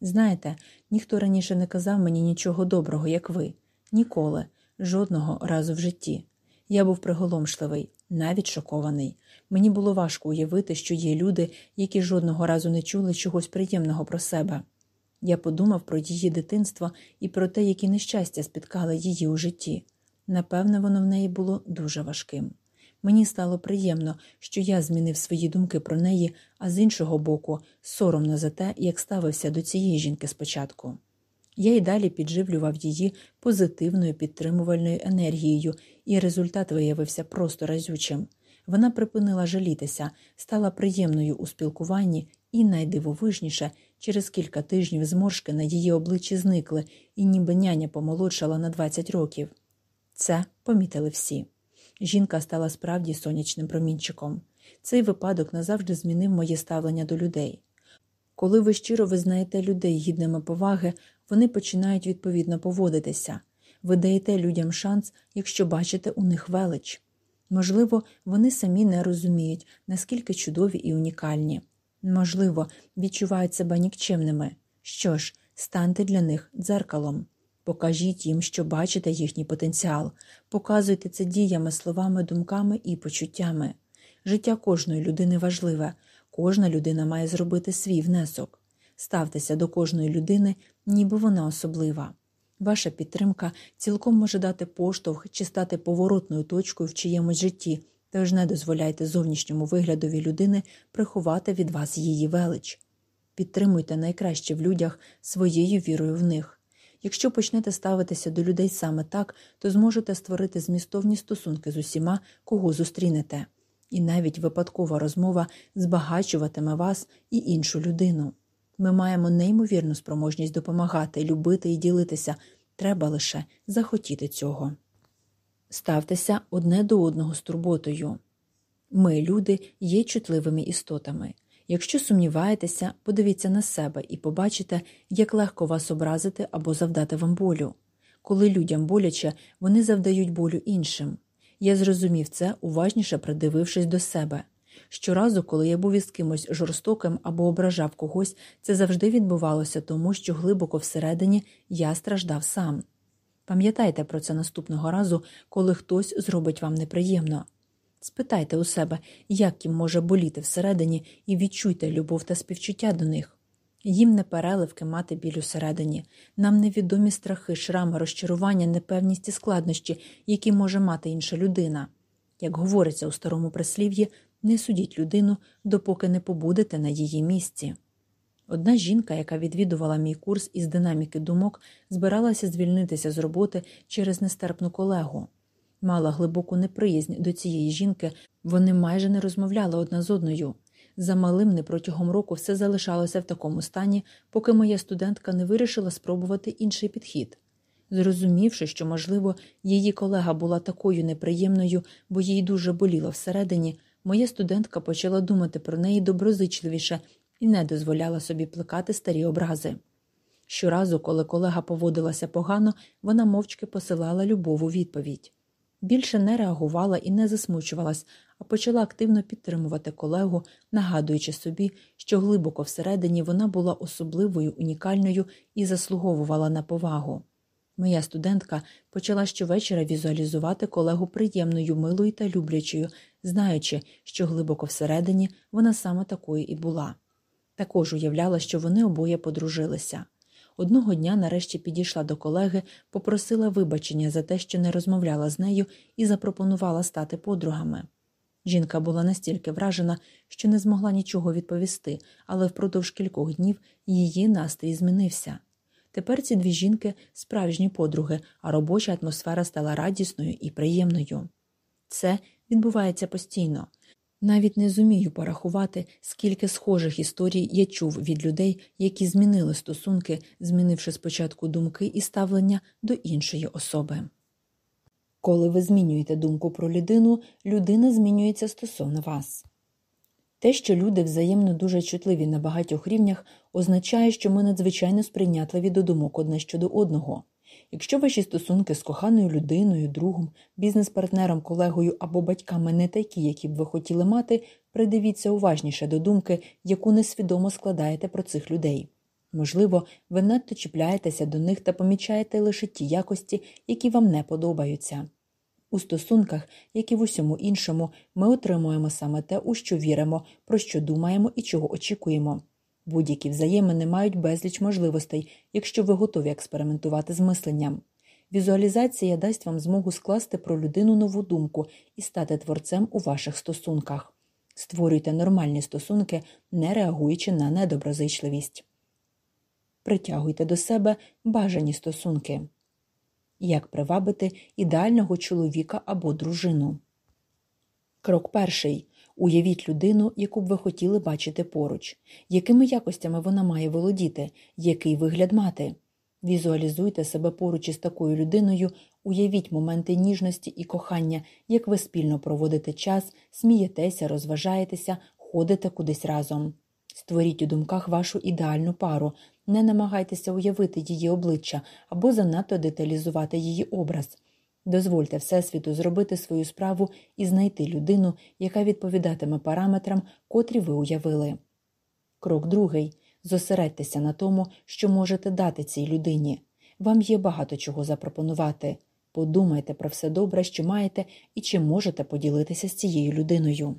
знаєте, ніхто раніше не казав мені нічого доброго, як ви, ніколи, жодного разу в житті. Я був приголомшливий, навіть шокований. Мені було важко уявити, що є люди, які жодного разу не чули чогось приємного про себе. Я подумав про її дитинство і про те, які нещастя спіткали її у житті. Напевне, воно в неї було дуже важким. Мені стало приємно, що я змінив свої думки про неї, а з іншого боку, соромно за те, як ставився до цієї жінки спочатку. Я й далі підживлював її позитивною підтримувальною енергією, і результат виявився просто разючим. Вона припинила жалітися, стала приємною у спілкуванні, і найдивовижніше, через кілька тижнів зморшки на її обличчі зникли, і ніби няня помолодшала на 20 років. Це помітили всі. Жінка стала справді сонячним промінчиком. Цей випадок назавжди змінив моє ставлення до людей. Коли ви щиро визнаєте людей гідними поваги, вони починають відповідно поводитися. Ви даєте людям шанс, якщо бачите у них велич. Можливо, вони самі не розуміють, наскільки чудові і унікальні. Можливо, відчувають себе нікчемними. Що ж, станьте для них дзеркалом. Покажіть їм, що бачите їхній потенціал, показуйте це діями, словами, думками і почуттями. Життя кожної людини важливе, кожна людина має зробити свій внесок. Ставтеся до кожної людини, ніби вона особлива. Ваша підтримка цілком може дати поштовх чи стати поворотною точкою в чиємусь житті, Тож не дозволяйте зовнішньому виглядові людини приховати від вас її велич. Підтримуйте найкраще в людях своєю вірою в них. Якщо почнете ставитися до людей саме так, то зможете створити змістовні стосунки з усіма, кого зустрінете, і навіть випадкова розмова збагачуватиме вас і іншу людину. Ми маємо неймовірну спроможність допомагати, любити і ділитися. Треба лише захотіти цього. Ставтеся одне до одного з турботою. Ми, люди, є чутливими істотами. Якщо сумніваєтеся, подивіться на себе і побачите, як легко вас образити або завдати вам болю. Коли людям боляче, вони завдають болю іншим. Я зрозумів це, уважніше придивившись до себе. Щоразу, коли я був із кимось жорстоким або ображав когось, це завжди відбувалося тому, що глибоко всередині я страждав сам. Пам'ятайте про це наступного разу, коли хтось зробить вам неприємно. Спитайте у себе, як їм може боліти всередині, і відчуйте любов та співчуття до них. Їм не переливки мати біль усередині, нам невідомі страхи, шрами, розчарування, непевність і складнощі, які може мати інша людина. Як говориться у старому прислів'ї, не судіть людину, допоки не побудете на її місці. Одна жінка, яка відвідувала мій курс із динаміки думок, збиралася звільнитися з роботи через нестерпну колегу. Мала глибоку неприязнь до цієї жінки, вони майже не розмовляли одна з одною. За малим не протягом року все залишалося в такому стані, поки моя студентка не вирішила спробувати інший підхід. Зрозумівши, що, можливо, її колега була такою неприємною, бо їй дуже боліло всередині, моя студентка почала думати про неї доброзичливіше і не дозволяла собі плекати старі образи. Щоразу, коли колега поводилася погано, вона мовчки посилала любову відповідь. Більше не реагувала і не засмучувалась, а почала активно підтримувати колегу, нагадуючи собі, що глибоко всередині вона була особливою, унікальною і заслуговувала на повагу. Моя студентка почала щовечора візуалізувати колегу приємною, милою та люблячою, знаючи, що глибоко всередині вона саме такою і була. Також уявляла, що вони обоє подружилися. Одного дня нарешті підійшла до колеги, попросила вибачення за те, що не розмовляла з нею, і запропонувала стати подругами. Жінка була настільки вражена, що не змогла нічого відповісти, але впродовж кількох днів її настрій змінився. Тепер ці дві жінки справжні подруги, а робоча атмосфера стала радісною і приємною. Це відбувається постійно. Навіть не зумію порахувати, скільки схожих історій я чув від людей, які змінили стосунки, змінивши спочатку думки і ставлення до іншої особи. Коли ви змінюєте думку про людину, людина змінюється стосовно вас. Те, що люди взаємно дуже чутливі на багатьох рівнях, означає, що ми надзвичайно сприйнятливі до думок одне щодо одного. Якщо ваші стосунки з коханою людиною, другом, бізнес-партнером, колегою або батьками не такі, які б ви хотіли мати, придивіться уважніше до думки, яку несвідомо складаєте про цих людей. Можливо, ви надто чіпляєтеся до них та помічаєте лише ті якості, які вам не подобаються. У стосунках, як і в усьому іншому, ми отримуємо саме те, у що віримо, про що думаємо і чого очікуємо. Будь-які взаємини мають безліч можливостей, якщо ви готові експериментувати з мисленням. Візуалізація дасть вам змогу скласти про людину нову думку і стати творцем у ваших стосунках. Створюйте нормальні стосунки, не реагуючи на недоброзичливість. Притягуйте до себе бажані стосунки. Як привабити ідеального чоловіка або дружину. Крок перший. Уявіть людину, яку б ви хотіли бачити поруч, якими якостями вона має володіти, який вигляд мати. Візуалізуйте себе поруч із такою людиною, уявіть моменти ніжності і кохання, як ви спільно проводите час, смієтеся, розважаєтеся, ходите кудись разом. Створіть у думках вашу ідеальну пару, не намагайтеся уявити її обличчя або занадто деталізувати її образ. Дозвольте Всесвіту зробити свою справу і знайти людину, яка відповідатиме параметрам, котрі ви уявили. Крок другий зосередьтеся на тому, що можете дати цій людині. Вам є багато чого запропонувати. Подумайте про все добре, що маєте, і чи можете поділитися з цією людиною.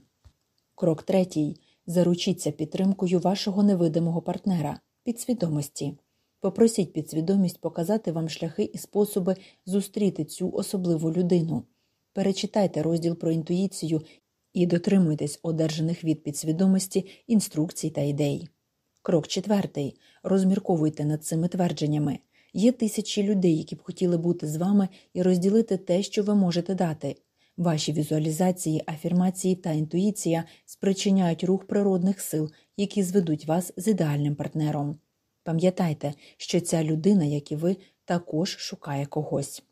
Крок третій заручіться підтримкою вашого невидимого партнера, підсвідомості. Попросіть підсвідомість показати вам шляхи і способи зустріти цю особливу людину. Перечитайте розділ про інтуїцію І дотримуйтесь одержаних від підсвідомості інструкцій та ідей. Крок четвертий. Розмірковуйте над цими твердженнями. Є тисячі людей, які б хотіли бути з вами і розділити те, що ви можете дати. Ваші візуалізації, афірмації та інтуїція спричиняють рух природних сил, які зведуть вас з ідеальним партнером. Пам'ятайте, що ця людина, як і ви, також шукає когось.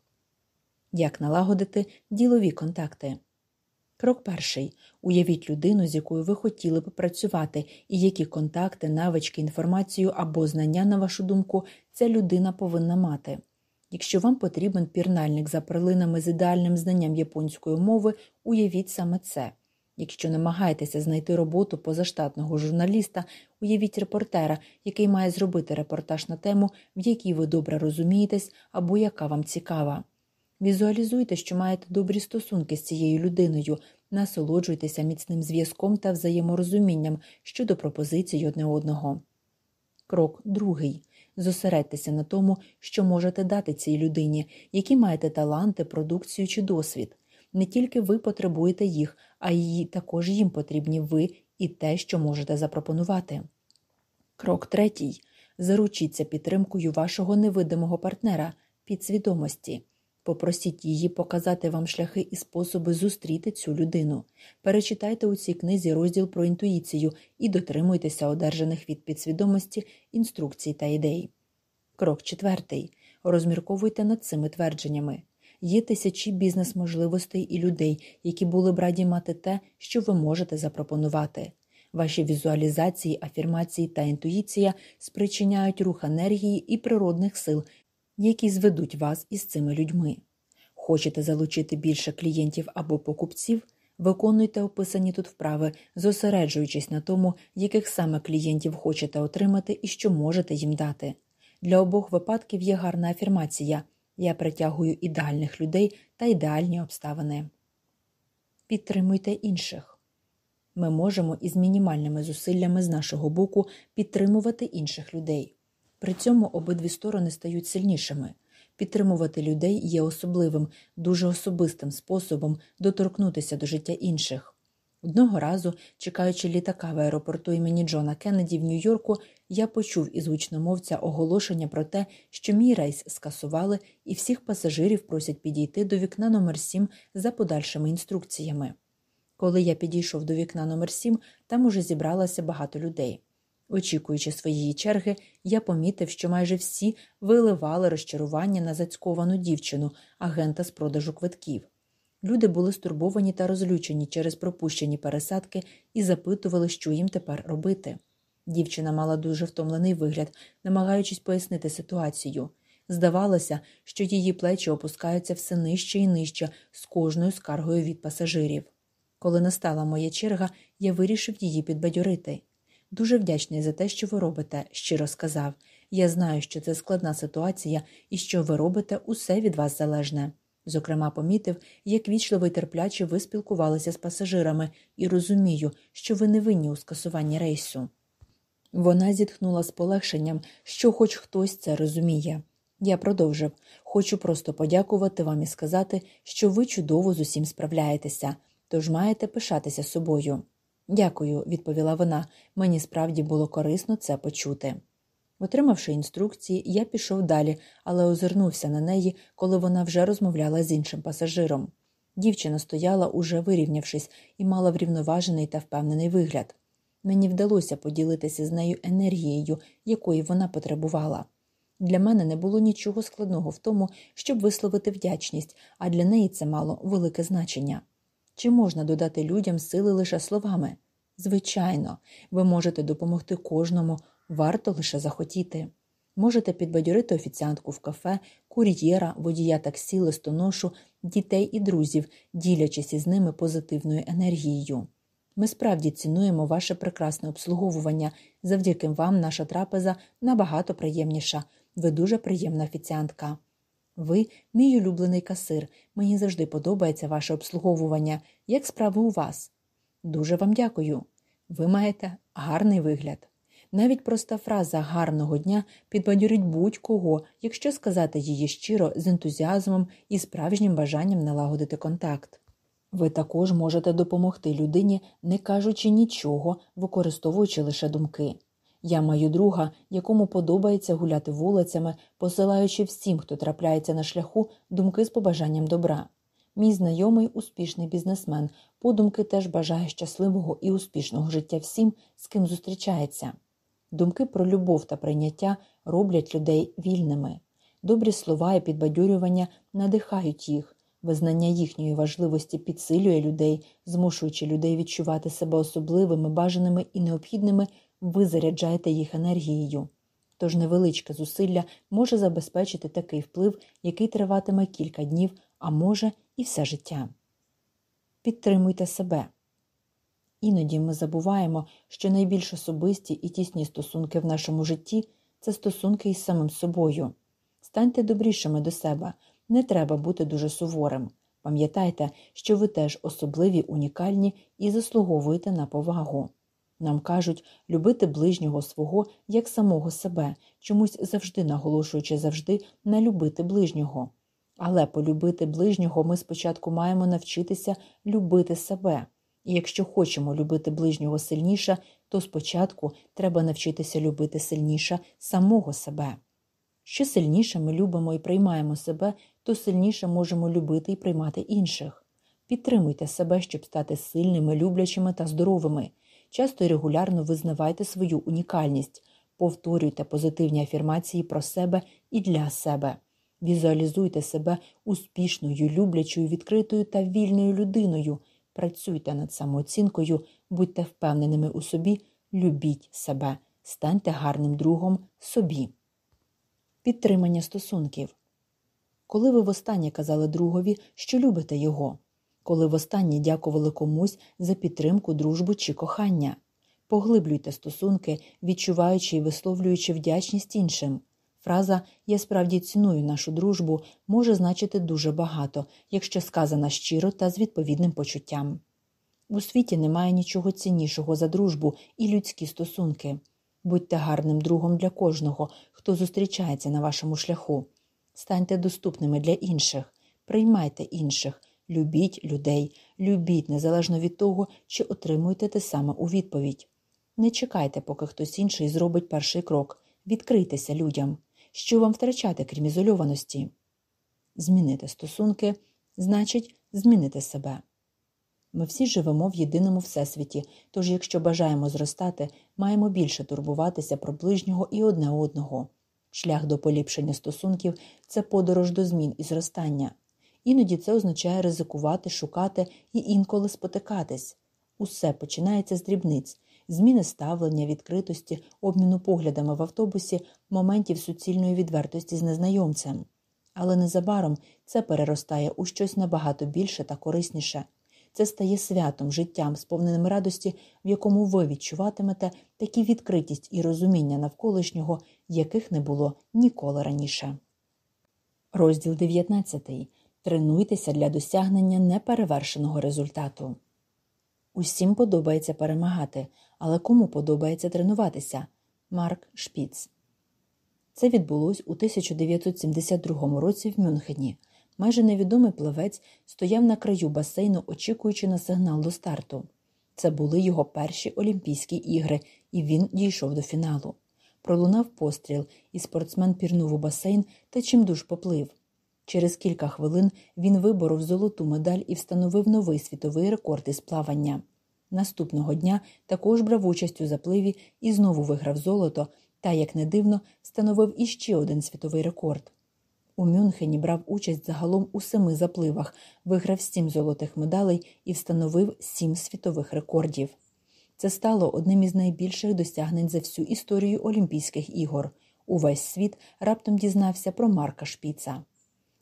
Як налагодити ділові контакти? Крок перший. Уявіть людину, з якою ви хотіли б працювати, і які контакти, навички, інформацію або знання, на вашу думку, ця людина повинна мати. Якщо вам потрібен пірнальник за перлинами з ідеальним знанням японської мови, уявіть саме це. Якщо намагаєтеся знайти роботу позаштатного журналіста, уявіть репортера, який має зробити репортаж на тему, в якій ви добре розумієтесь або яка вам цікава. Візуалізуйте, що маєте добрі стосунки з цією людиною, насолоджуйтеся міцним зв'язком та взаєморозумінням щодо пропозицій одне одного. Крок другий. Зосередьтеся на тому, що можете дати цій людині, які маєте таланти, продукцію чи досвід. Не тільки ви потребуєте їх, а й також їм потрібні ви і те, що можете запропонувати. Крок третій. Заручіться підтримкою вашого невидимого партнера підсвідомості. Попросіть її показати вам шляхи і способи зустріти цю людину. Перечитайте у цій книзі розділ про інтуїцію і дотримуйтеся одержаних від підсвідомості інструкцій та ідей. Крок четвертий. Розмірковуйте над цими твердженнями. Є тисячі бізнес-можливостей і людей, які були б раді мати те, що ви можете запропонувати. Ваші візуалізації, афірмації та інтуїція спричиняють рух енергії і природних сил, які зведуть вас із цими людьми. Хочете залучити більше клієнтів або покупців, виконуйте описані тут вправи, зосереджуючись на тому, яких саме клієнтів хочете отримати і що можете їм дати. Для обох випадків є гарна афірмація я притягую ідеальних людей та ідеальні обставини. Підтримуйте інших. Ми можемо із мінімальними зусиллями з нашого боку підтримувати інших людей. При цьому обидві сторони стають сильнішими. Підтримувати людей є особливим, дуже особистим способом доторкнутися до життя інших. Одного разу, чекаючи літака в аеропорту імені Джона Кеннеді в Нью-Йорку, я почув із гучномовця оголошення про те, що мій рейс скасували, і всіх пасажирів просять підійти до вікна номер 7 за подальшими інструкціями. Коли я підійшов до вікна номер 7 там уже зібралося багато людей. Очікуючи своєї черги, я помітив, що майже всі виливали розчарування на зацьковану дівчину, агента з продажу квитків. Люди були стурбовані та розлючені через пропущені пересадки і запитували, що їм тепер робити. Дівчина мала дуже втомлений вигляд, намагаючись пояснити ситуацію. Здавалося, що її плечі опускаються все нижче і нижче з кожною скаргою від пасажирів. Коли настала моя черга, я вирішив її підбадьорити. Дуже вдячний за те, що ви робите, щиро сказав. Я знаю, що це складна ситуація і що ви робите усе від вас залежне. Зокрема, помітив, як вічливо й терпляче ви спілкувалися з пасажирами, і розумію, що ви не винні у скасуванні рейсу. Вона зітхнула з полегшенням, що хоч хтось це розуміє. Я продовжив хочу просто подякувати вам і сказати, що ви чудово з усім справляєтеся, тож маєте пишатися собою. Дякую, відповіла вона. Мені справді було корисно це почути. Отримавши інструкції, я пішов далі, але озирнувся на неї, коли вона вже розмовляла з іншим пасажиром. Дівчина стояла, уже вирівнявшись, і мала врівноважений та впевнений вигляд. Мені вдалося поділитися з нею енергією, якої вона потребувала. Для мене не було нічого складного в тому, щоб висловити вдячність, а для неї це мало велике значення. Чи можна додати людям сили лише словами? Звичайно, ви можете допомогти кожному, варто лише захотіти. Можете підбадьорити офіціантку в кафе, кур'єра, водія таксі, листоношу, дітей і друзів, ділячись із ними позитивною енергією. Ми справді цінуємо ваше прекрасне обслуговування. Завдяки вам наша трапеза набагато приємніша. Ви дуже приємна офіціантка. Ви, мій улюблений касир, мені завжди подобається ваше обслуговування. Як справи у вас? Дуже вам дякую. Ви маєте гарний вигляд. Навіть проста фраза гарного дня підбадьорить будь-кого, якщо сказати її щиро з ентузіазмом і справжнім бажанням налагодити контакт. Ви також можете допомогти людині, не кажучи нічого, використовуючи лише думки. Я маю друга, якому подобається гуляти вулицями, посилаючи всім, хто трапляється на шляху, думки з побажанням добра. Мій знайомий успішний бізнесмен, подумки теж бажає щасливого і успішного життя всім, з ким зустрічається. Думки про любов та прийняття роблять людей вільними. Добрі слова і підбадьорювання надихають їх, визнання їхньої важливості підсилює людей, змушуючи людей відчувати себе особливими, бажаними і необхідними, ви заряджаєте їх енергією. Тож невеличке зусилля може забезпечити такий вплив, який триватиме кілька днів, а може і все життя. Підтримуйте себе. Іноді ми забуваємо, що найбільш особисті і тісні стосунки в нашому житті це стосунки із самим собою. Станьте добрішими до себе, не треба бути дуже суворим. Пам'ятайте, що ви теж особливі, унікальні і заслуговуєте на повагу. Нам кажуть любити ближнього свого як самого себе, чомусь завжди наголошуючи завжди на любити ближнього. Але полюбити ближнього ми спочатку маємо навчитися любити себе. І якщо хочемо любити ближнього сильніше, то спочатку треба навчитися любити сильніше самого себе. Що сильніше ми любимо і приймаємо себе, то сильніше можемо любити і приймати інших. Підтримуйте себе, щоб стати сильними, люблячими та здоровими. Часто і регулярно визнавайте свою унікальність, повторюйте позитивні афірмації про себе і для себе. Візуалізуйте себе успішною, люблячою, відкритою та вільною людиною. Працюйте над самооцінкою, будьте впевненими у собі, любіть себе, станьте гарним другом собі. Підтримання стосунків. Коли ви востаннє казали другові, що любите його, коли востаннє дякували комусь за підтримку, дружбу чи кохання, поглиблюйте стосунки, відчуваючи і висловлюючи вдячність іншим. Фраза Я справді ціную нашу дружбу може значити дуже багато, якщо сказана щиро та з відповідним почуттям. У світі немає нічого ціннішого за дружбу і людські стосунки. Будьте гарним другом для кожного, хто зустрічається на вашому шляху. Станьте доступними для інших, приймайте інших, любіть людей, любіть незалежно від того, чи отримуєте те саме у відповідь. Не чекайте, поки хтось інший зробить перший крок, відкрийтеся людям. Що вам втрачати, крім ізольованості? Змінити стосунки значить змінити себе. Ми всі живемо в єдиному всесвіті, тож, якщо бажаємо зростати, маємо більше турбуватися про ближнього і одне одного. Шлях до поліпшення стосунків це подорож до змін і зростання. Іноді це означає ризикувати, шукати і інколи спотикатись. Усе починається з дрібниць, зміни ставлення, відкритості, обміну поглядами в автобусі, моментів суцільної відвертості з незнайомцем. Але незабаром це переростає у щось набагато більше та корисніше. Це стає святом, життям, сповненим радості, в якому ви відчуватимете такі відкритість і розуміння навколишнього, яких не було ніколи раніше. Розділ 19. Тренуйтеся для досягнення неперевершеного результату. Усім подобається перемагати, але кому подобається тренуватися? Марк Шпіц. Це відбулось у 1972 році в Мюнхені. Майже невідомий пливець стояв на краю басейну, очікуючи на сигнал до старту. Це були його перші Олімпійські ігри, і він дійшов до фіналу. Пролунав постріл, і спортсмен пірнув у басейн та чимдуж поплив. Через кілька хвилин він виборов золоту медаль і встановив новий світовий рекорд із плавання. Наступного дня також брав участь у запливі і знову виграв золото та, як не дивно, встановив іще один світовий рекорд. У Мюнхені брав участь загалом у семи запливах, виграв сім золотих медалей і встановив сім світових рекордів. Це стало одним із найбільших досягнень за всю історію Олімпійських ігор. Увесь світ раптом дізнався про Марка Шпіца.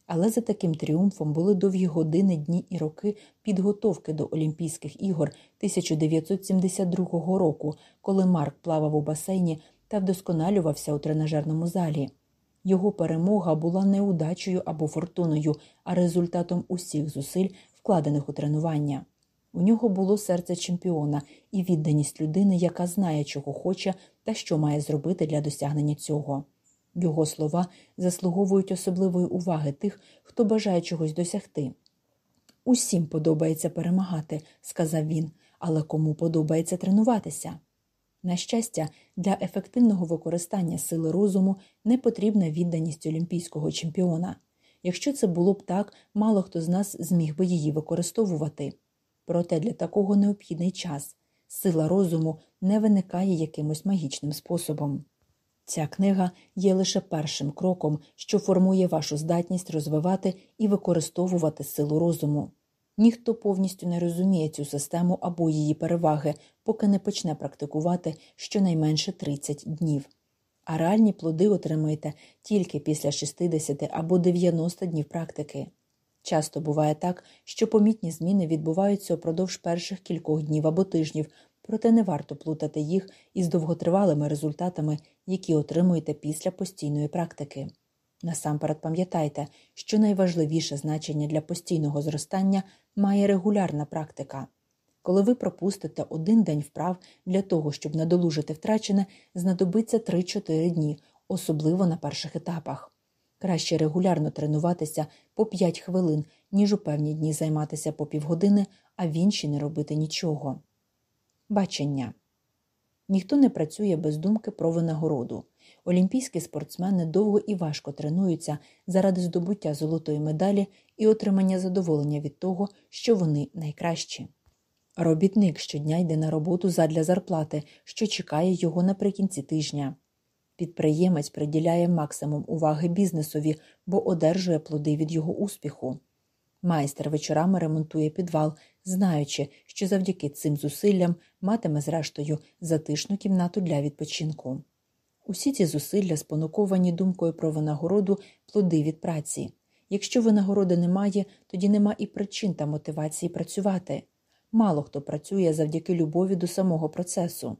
Але за таким тріумфом були довгі години, дні і роки підготовки до Олімпійських ігор 1972 року, коли Марк плавав у басейні та вдосконалювався у тренажерному залі. Його перемога була не удачею або фортуною, а результатом усіх зусиль, вкладених у тренування. У нього було серце чемпіона і відданість людини, яка знає, чого хоче та що має зробити для досягнення цього. Його слова заслуговують особливої уваги тих, хто бажає чогось досягти. Усім подобається перемагати, сказав він, але кому подобається тренуватися? На щастя, для ефективного використання сили розуму не потрібна відданість олімпійського чемпіона. Якщо це було б так, мало хто з нас зміг би її використовувати. Проте для такого необхідний час. Сила розуму не виникає якимось магічним способом. Ця книга є лише першим кроком, що формує вашу здатність розвивати і використовувати силу розуму. Ніхто повністю не розуміє цю систему або її переваги, поки не почне практикувати щонайменше 30 днів. А реальні плоди отримаєте тільки після 60 або 90 днів практики. Часто буває так, що помітні зміни відбуваються упродовж перших кількох днів або тижнів, проте не варто плутати їх із довготривалими результатами, які отримуєте після постійної практики. Насамперед пам'ятайте, що найважливіше значення для постійного зростання має регулярна практика. Коли ви пропустите один день вправ для того, щоб надолужити втрачене, знадобиться 3-4 дні, особливо на перших етапах. Краще регулярно тренуватися по 5 хвилин, ніж у певні дні займатися по півгодини, а в інші не робити нічого. Бачення ніхто не працює без думки про винагороду. Олімпійські спортсмени довго і важко тренуються заради здобуття золотої медалі і отримання задоволення від того, що вони найкращі. Робітник щодня йде на роботу задля зарплати, що чекає його наприкінці тижня. Підприємець приділяє максимум уваги бізнесові, бо одержує плоди від його успіху. Майстер вечорами ремонтує підвал, знаючи, що завдяки цим зусиллям матиме, зрештою, затишну кімнату для відпочинку. Усі ці зусилля спонуковані думкою про винагороду плоди від праці. Якщо винагороди немає, тоді нема і причин та мотивації працювати. Мало хто працює завдяки любові до самого процесу.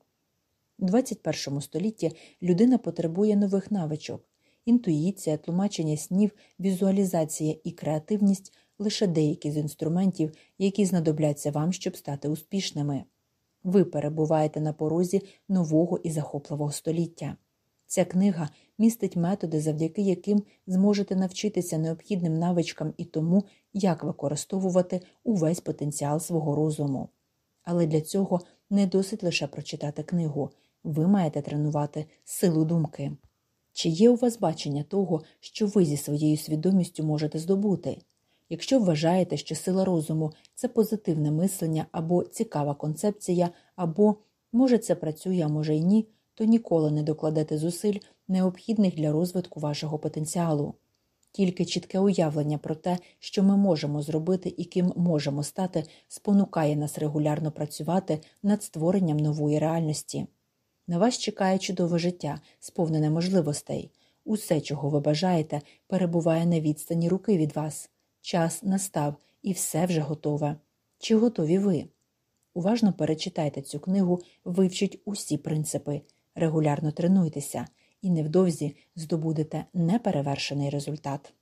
У 21 столітті людина потребує нових навичок інтуїція, тлумачення снів, візуалізація і креативність лише деякі з інструментів, які знадобляться вам, щоб стати успішними. Ви перебуваєте на порозі нового і захопливого століття. Ця книга містить методи, завдяки яким зможете навчитися необхідним навичкам і тому, як використовувати увесь потенціал свого розуму. Але для цього не досить лише прочитати книгу, ви маєте тренувати силу думки. Чи є у вас бачення того, що ви зі своєю свідомістю можете здобути? Якщо вважаєте, що сила розуму це позитивне мислення або цікава концепція, або може це працює, а може й ні, то ніколи не докладете зусиль, необхідних для розвитку вашого потенціалу. Тільки чітке уявлення про те, що ми можемо зробити і ким можемо стати, спонукає нас регулярно працювати над створенням нової реальності. На вас чекає чудове життя, сповнене можливостей. Усе, чого ви бажаєте, перебуває на відстані руки від вас. Час настав і все вже готове. Чи готові ви? Уважно перечитайте цю книгу, вивчіть усі принципи, регулярно тренуйтеся і невдовзі здобудете неперевершений результат.